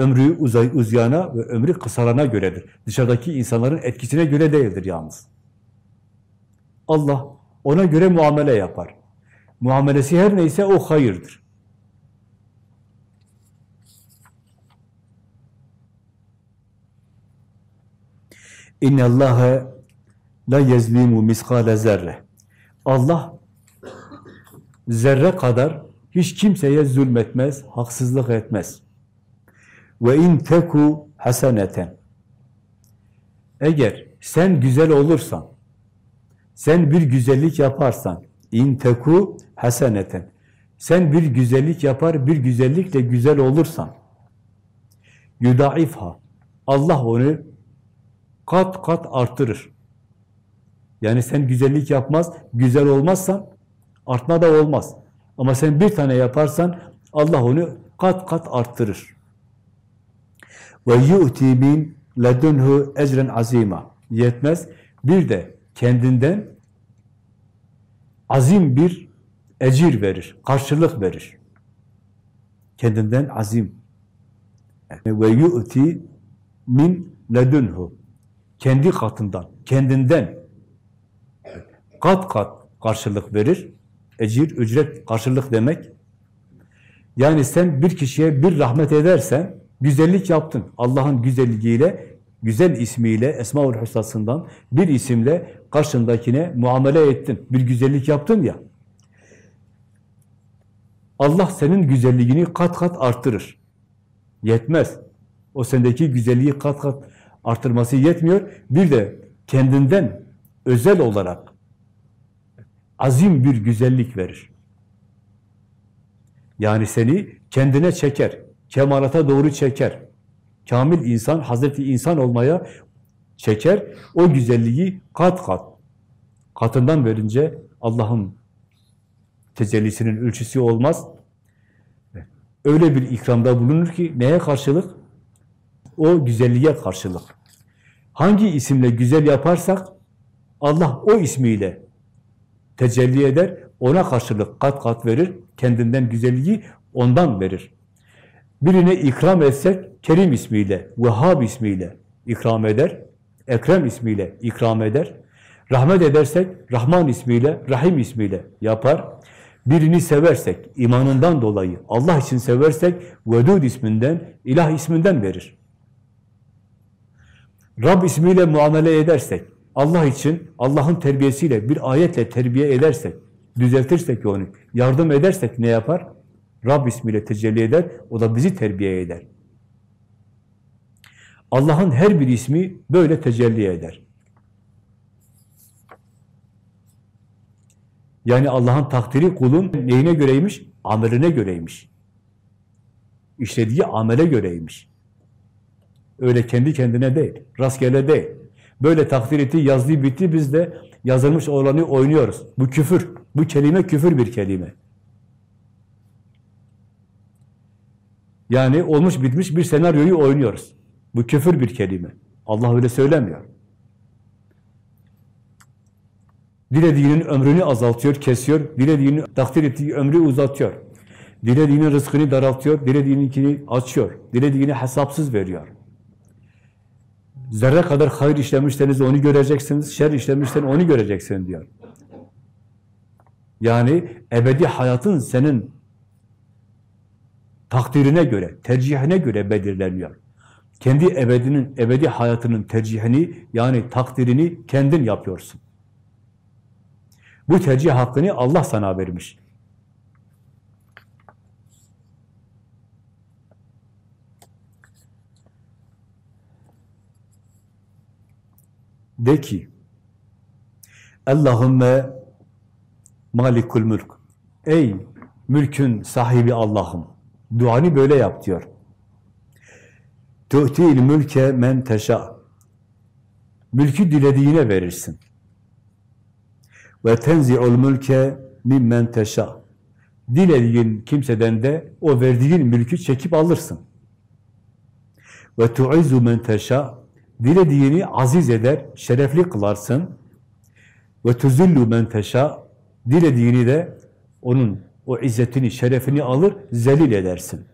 Ömrü uzay, uzayana ve ömrü kısalana göredir. Dışarıdaki insanların etkisine göre değildir yalnız. Allah ona göre muamele yapar. Muamelesi her neyse o hayırdır. İnne Allahe la yezlimu miskale zerre. Allah zerre kadar hiç kimseye zulmetmez, haksızlık etmez. Ve in teku haseneten. Eğer sen güzel olursan, sen bir güzellik yaparsan, in teku haseneten. Sen bir güzellik yapar, bir güzellikle güzel olursan, yudaifha. Allah onu kat kat artırır. Yani sen güzellik yapmaz, güzel olmazsan artma da olmaz. Ama sen bir tane yaparsan Allah onu kat kat arttırır. Ve yu'ti min ledunhu ecren azima. Yetmez. Bir de kendinden azim bir ecir verir, karşılık verir. Kendinden azim. Ve yu'ti min ledunhu. Kendi katından, kendinden kat kat karşılık verir. Ecir, ücret, karşılık demek. Yani sen bir kişiye bir rahmet edersen, güzellik yaptın. Allah'ın güzelliğiyle, güzel ismiyle, Esma-ül Hüsna'sından bir isimle karşındakine muamele ettin. Bir güzellik yaptın ya. Allah senin güzelliğini kat kat arttırır. Yetmez. O sendeki güzelliği kat kat artırması yetmiyor. Bir de kendinden özel olarak azim bir güzellik verir. Yani seni kendine çeker, kemalata doğru çeker. Kamil insan, Hazreti insan olmaya çeker. O güzelliği kat kat, katından verince Allah'ın tecellisinin ölçüsü olmaz. Öyle bir ikramda bulunur ki neye karşılık? O güzelliğe karşılık. Hangi isimle güzel yaparsak Allah o ismiyle tecelli eder, ona karşılık kat kat verir, kendinden güzelliği ondan verir. Birine ikram etsek, Kerim ismiyle, Vehhab ismiyle ikram eder, Ekrem ismiyle ikram eder. Rahmet edersek, Rahman ismiyle, Rahim ismiyle yapar. Birini seversek, imanından dolayı, Allah için seversek, Vedud isminden, İlah isminden verir. Rab ismiyle muamele edersek, Allah için, Allah'ın terbiyesiyle, bir ayetle terbiye edersek, düzeltirsek onu, yardım edersek ne yapar? Rab ismiyle tecelli eder, o da bizi terbiye eder. Allah'ın her bir ismi böyle tecelli eder. Yani Allah'ın takdiri kulun neyine göreymiş? Ameline göreymiş. İşlediği amele göreymiş. Öyle kendi kendine değil, rastgele değil. Böyle takdir etti, yazdığı bitti, biz de yazılmış olanı oynuyoruz. Bu küfür, bu kelime küfür bir kelime. Yani olmuş bitmiş bir senaryoyu oynuyoruz. Bu küfür bir kelime. Allah öyle söylemiyor. Dilediğinin ömrünü azaltıyor, kesiyor. Dilediğinin takdir ettiği ömrü uzatıyor. Dilediğinin rızkını daraltıyor, dilediğininkini açıyor. Dilediğini hesapsız veriyor. Zerre kadar hayır işlemişseniz onu göreceksiniz, şer işlemişsen onu göreceksin diyor. Yani ebedi hayatın senin takdirine göre, tercihine göre belirleniyor. Kendi ebedinin, ebedi hayatının tercihini yani takdirini kendin yapıyorsun. Bu tercih hakkını Allah sana vermiş. De ki, Allahümme malikul mülk. Ey mülkün sahibi Allah'ım. Duanı böyle yap diyor. Tu'til mülke men teşa. Mülkü dilediğine verirsin. Ve tenzi'ul mülke mimmen teşâ. Dilediğin kimseden de o verdiğin mülkü çekip alırsın. Ve tu'izzu men teşâ. Dilediğini aziz eder, şerefli kılarsın. Ve tuzillu men teşâ. Dilediğini de onun o izzetini, şerefini alır, zelil edersin.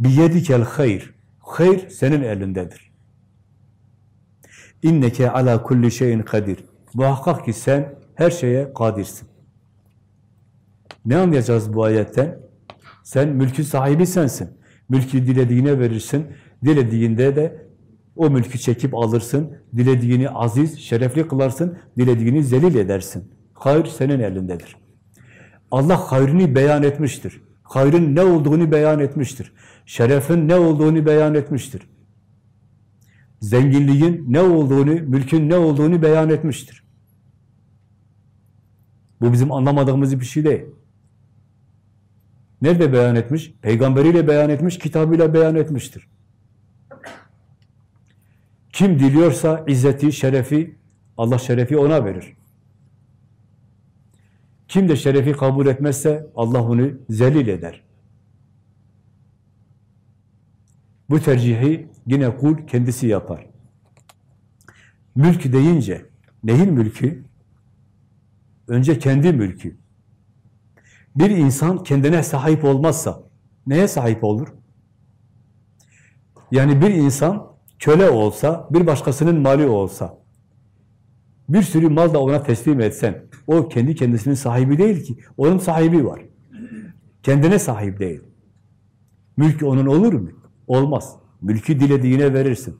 Biyedikel hayr. Hayr senin elindedir. İnneke ala kulli şeyin kadir. Muhakkak ki sen her şeye kadirsin. Ne anlayacağız bu ayetten? Sen mülkün sahibi sensin. Mülkü dilediğine verirsin. Dilediğinde de o mülkü çekip alırsın. Dilediğini aziz, şerefli kılarsın. Dilediğini zelil edersin. Hayır senin elindedir. Allah hayrını beyan etmiştir. Hayrın ne olduğunu beyan etmiştir. Şerefin ne olduğunu beyan etmiştir. Zenginliğin ne olduğunu, mülkün ne olduğunu beyan etmiştir. Bu bizim anlamadığımız bir şey değil. Nerede beyan etmiş? Peygamberiyle beyan etmiş, kitabıyla beyan etmiştir. Kim diliyorsa izzeti, şerefi, Allah şerefi ona verir. Kim de şerefi kabul etmezse Allah onu zelil eder. Bu tercihi yine kul kendisi yapar. Mülk deyince neyin mülkü? Önce kendi mülkü. Bir insan kendine sahip olmazsa neye sahip olur? Yani bir insan köle olsa, bir başkasının mali olsa, bir sürü mal da ona teslim etsen, o kendi kendisinin sahibi değil ki, onun sahibi var. Kendine sahip değil. Mülk onun olur mu? Olmaz. Mülkü dilediğine verirsin.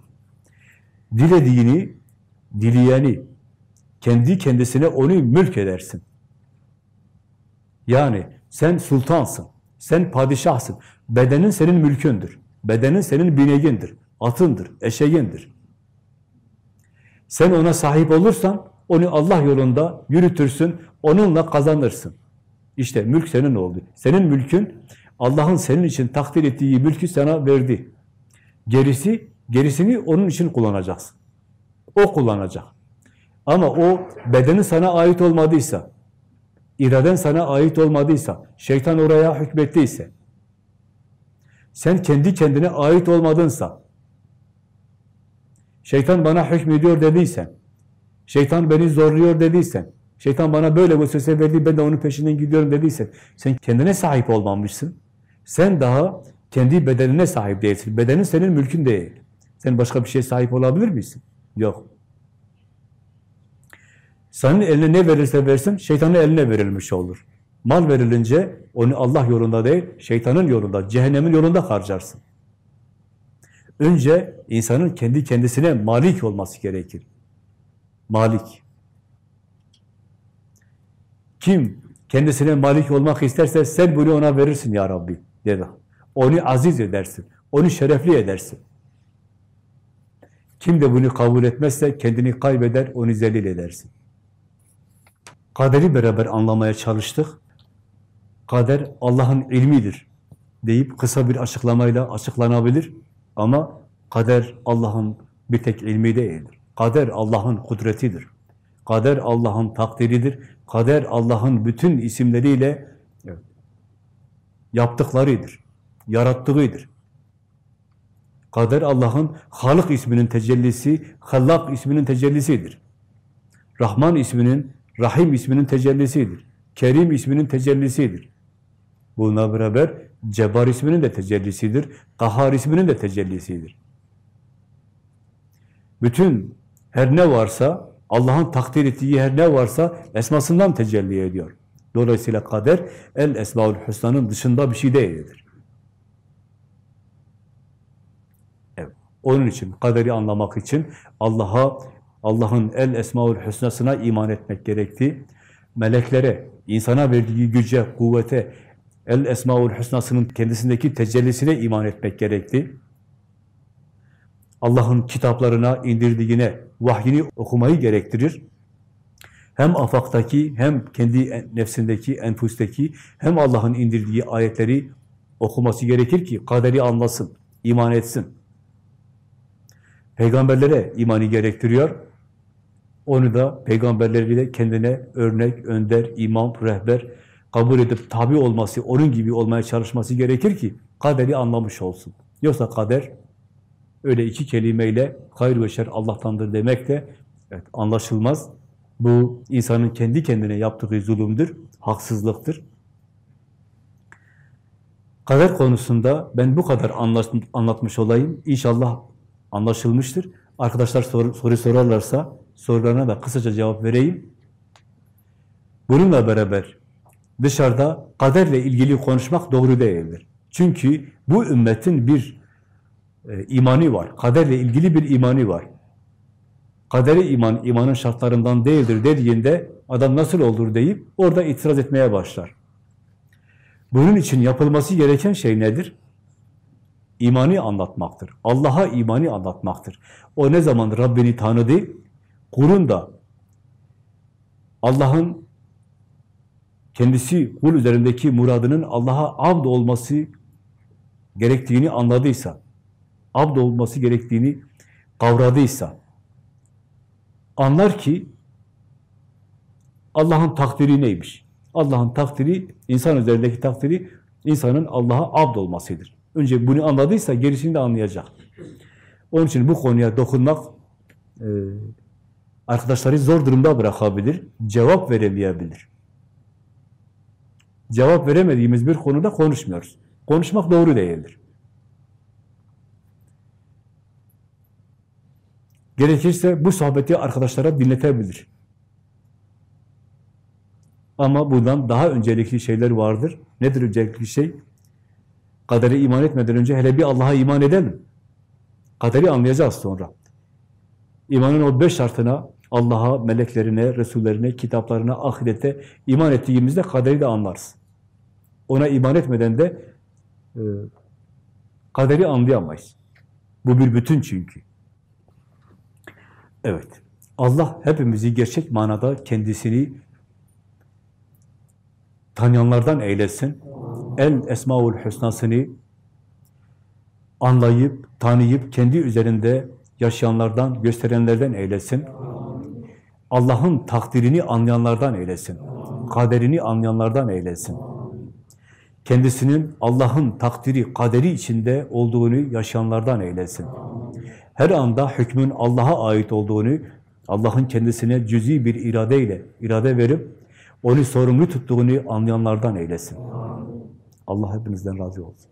Dilediğini, dileyeni, kendi kendisine onu mülk edersin. Yani sen sultansın, sen padişahsın. Bedenin senin mülkündür. Bedenin senin bineğindir, atındır, eşeğindir. Sen ona sahip olursan, onu Allah yolunda yürütürsün, onunla kazanırsın. İşte mülk senin oldu. Senin mülkün, Allah'ın senin için takdir ettiği mülkü sana verdi. Gerisi, gerisini onun için kullanacaksın. O kullanacak. Ama o bedeni sana ait olmadıysa, iraden sana ait olmadıysa, şeytan oraya hükmettiyse, sen kendi kendine ait olmadınsa, şeytan bana hükmediyor dediysen, şeytan beni zorluyor dediysen, şeytan bana böyle vesvese verdi, ben de onun peşinden gidiyorum dediysen, sen kendine sahip olmamışsın. Sen daha kendi bedenine sahip değilsin. Bedenin senin mülkün değil. Sen başka bir şeye sahip olabilir misin? Yok. Senin eline ne verirse versin, şeytanın eline verilmiş olur. Mal verilince onu Allah yolunda değil, şeytanın yolunda, cehennemin yolunda harcarsın. Önce insanın kendi kendisine malik olması gerekir. Malik. Kim kendisine malik olmak isterse sen bunu ona verirsin ya Rabbi dedi. Onu aziz edersin, onu şerefli edersin. Kim de bunu kabul etmezse kendini kaybeder, onu zelil edersin. Kaderi beraber anlamaya çalıştık. Kader Allah'ın ilmidir deyip kısa bir açıklamayla açıklanabilir. Ama kader Allah'ın bir tek ilmi değildir. Kader Allah'ın kudretidir. Kader Allah'ın takdiridir. Kader Allah'ın bütün isimleriyle yaptıklarıdır, yarattığıdır. Kader Allah'ın Halık isminin tecellisi, Hallak isminin tecellisidir. Rahman isminin Rahim isminin tecellisidir. Kerim isminin tecellisidir. Bununla beraber Cebbar isminin de tecellisidir. Kahhar isminin de tecellisidir. Bütün her ne varsa, Allah'ın takdir ettiği her ne varsa esmasından tecelli ediyor. Dolayısıyla kader, el esmaül hüsnanın dışında bir şey değildir. Evet. Onun için, kaderi anlamak için Allah'a Allah'ın el esmaül hüsnasına iman etmek gerekti. Meleklere, insana verdiği güce, kuvvete, el esmaül hüsnasının kendisindeki tecellisine iman etmek gerekti. Allah'ın kitaplarına indirdiğine, vahyini okumayı gerektirir. Hem afaktaki, hem kendi nefsindeki, enfusteki, hem Allah'ın indirdiği ayetleri okuması gerekir ki kaderi anlasın, iman etsin. Peygamberlere imanı gerektiriyor. Onu da peygamberleriyle kendine örnek, önder, imam, rehber kabul edip tabi olması, onun gibi olmaya çalışması gerekir ki kaderi anlamış olsun. Yoksa kader öyle iki kelimeyle hayır ve şer Allah'tandır demek de evet, anlaşılmaz. Bu insanın kendi kendine yaptığı zulümdür, haksızlıktır. Kader konusunda ben bu kadar anlatmış olayım. İnşallah anlaşılmıştır. Arkadaşlar soru, soru sorarlarsa sorularına da kısaca cevap vereyim. Bununla beraber dışarıda kaderle ilgili konuşmak doğru değildir. Çünkü bu ümmetin bir e, imani var. Kaderle ilgili bir imani var. Kaderi iman, imanın şartlarından değildir dediğinde adam nasıl olur deyip orada itiraz etmeye başlar. Bunun için yapılması gereken şey nedir? İmani anlatmaktır. Allah'a imani anlatmaktır. O ne zaman Rabbini tanıdı, kulun da Allah'ın kendisi kul üzerindeki muradının Allah'a abd olması gerektiğini anladıysa, abd olması gerektiğini kavradıysa, anlar ki Allah'ın takdiri neymiş? Allah'ın takdiri, insan üzerindeki takdiri, insanın Allah'a abd olmasıdır. Önce bunu anladıysa gerisini de anlayacak. Onun için bu konuya dokunmak e, arkadaşları zor durumda bırakabilir, cevap veremeyebilir. Cevap veremediğimiz bir konuda konuşmuyoruz. Konuşmak doğru değildir. Gerekirse bu sohbeti arkadaşlara dinletebilir. Ama bundan daha öncelikli şeyler vardır. Nedir öncelikli şey? Kadere iman etmeden önce hele bir Allah'a iman edelim. Kaderi anlayacağız sonra. İmanın o beş şartına, Allah'a, meleklerine, Resullerine, kitaplarına, ahirete iman ettiğimizde kaderi de anlarız. Ona iman etmeden de e, kaderi anlayamayız. Bu bir bütün çünkü. Evet. Allah hepimizi gerçek manada kendisini tanıyanlardan eylesin. El Esmaül Hüsna'sını anlayıp, tanıyıp, kendi üzerinde yaşayanlardan, gösterenlerden eylesin. Allah'ın takdirini anlayanlardan eylesin. Kaderini anlayanlardan eylesin. Kendisinin Allah'ın takdiri, kaderi içinde olduğunu yaşayanlardan eylesin. Her anda hükmün Allah'a ait olduğunu, Allah'ın kendisine cüzi bir iradeyle, irade verip, onu sorumlu tuttuğunu anlayanlardan eylesin. Allah hepinizden razı olsun.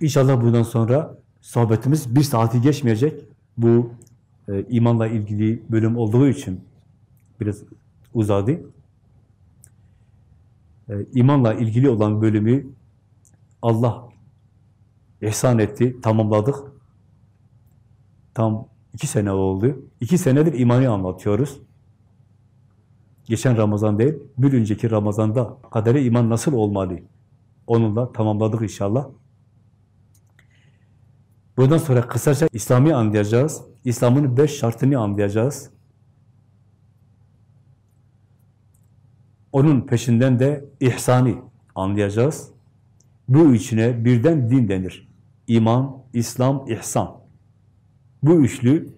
İnşallah bundan sonra sohbetimiz bir saati geçmeyecek. Bu e, imanla ilgili bölüm olduğu için biraz uzadı. E, imanla ilgili olan bölümü Allah ihsan etti, tamamladık. Tam iki sene oldu. İki senedir imanı anlatıyoruz. Geçen Ramazan değil, bir önceki Ramazan'da kadere iman nasıl olmalı? Onunla tamamladık inşallah. Bundan sonra kısaca İslam'ı anlayacağız. İslam'ın beş şartını anlayacağız. Onun peşinden de ihsani anlayacağız. Bu içine birden din denir. İman, İslam, ihsan. Bu üçlü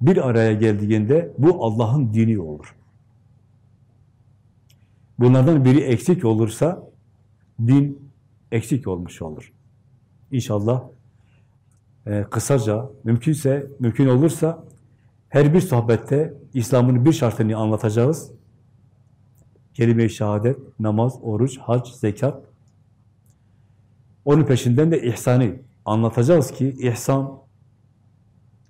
bir araya geldiğinde bu Allah'ın dini olur. Bunlardan biri eksik olursa din eksik olmuş olur. İnşallah e, kısaca, mümkünse, mümkün olursa her bir sohbette İslam'ın bir şartını anlatacağız. Kelime-i şehadet, namaz, oruç, hac, zekat. Onun peşinden de ihsanı anlatacağız ki ihsan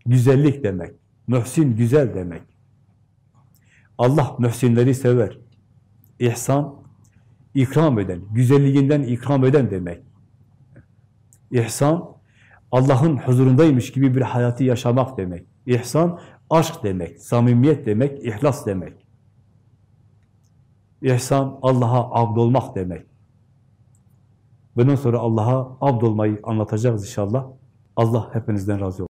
güzellik demek. Mühsin güzel demek. Allah mühsinleri sever. İhsan, ikram eden, güzelliğinden ikram eden demek. İhsan, Allah'ın huzurundaymış gibi bir hayatı yaşamak demek. İhsan, aşk demek, samimiyet demek, ihlas demek. İhsan, Allah'a abd olmak demek. Bundan sonra Allah'a abd olmayı anlatacağız inşallah. Allah hepinizden razı olsun.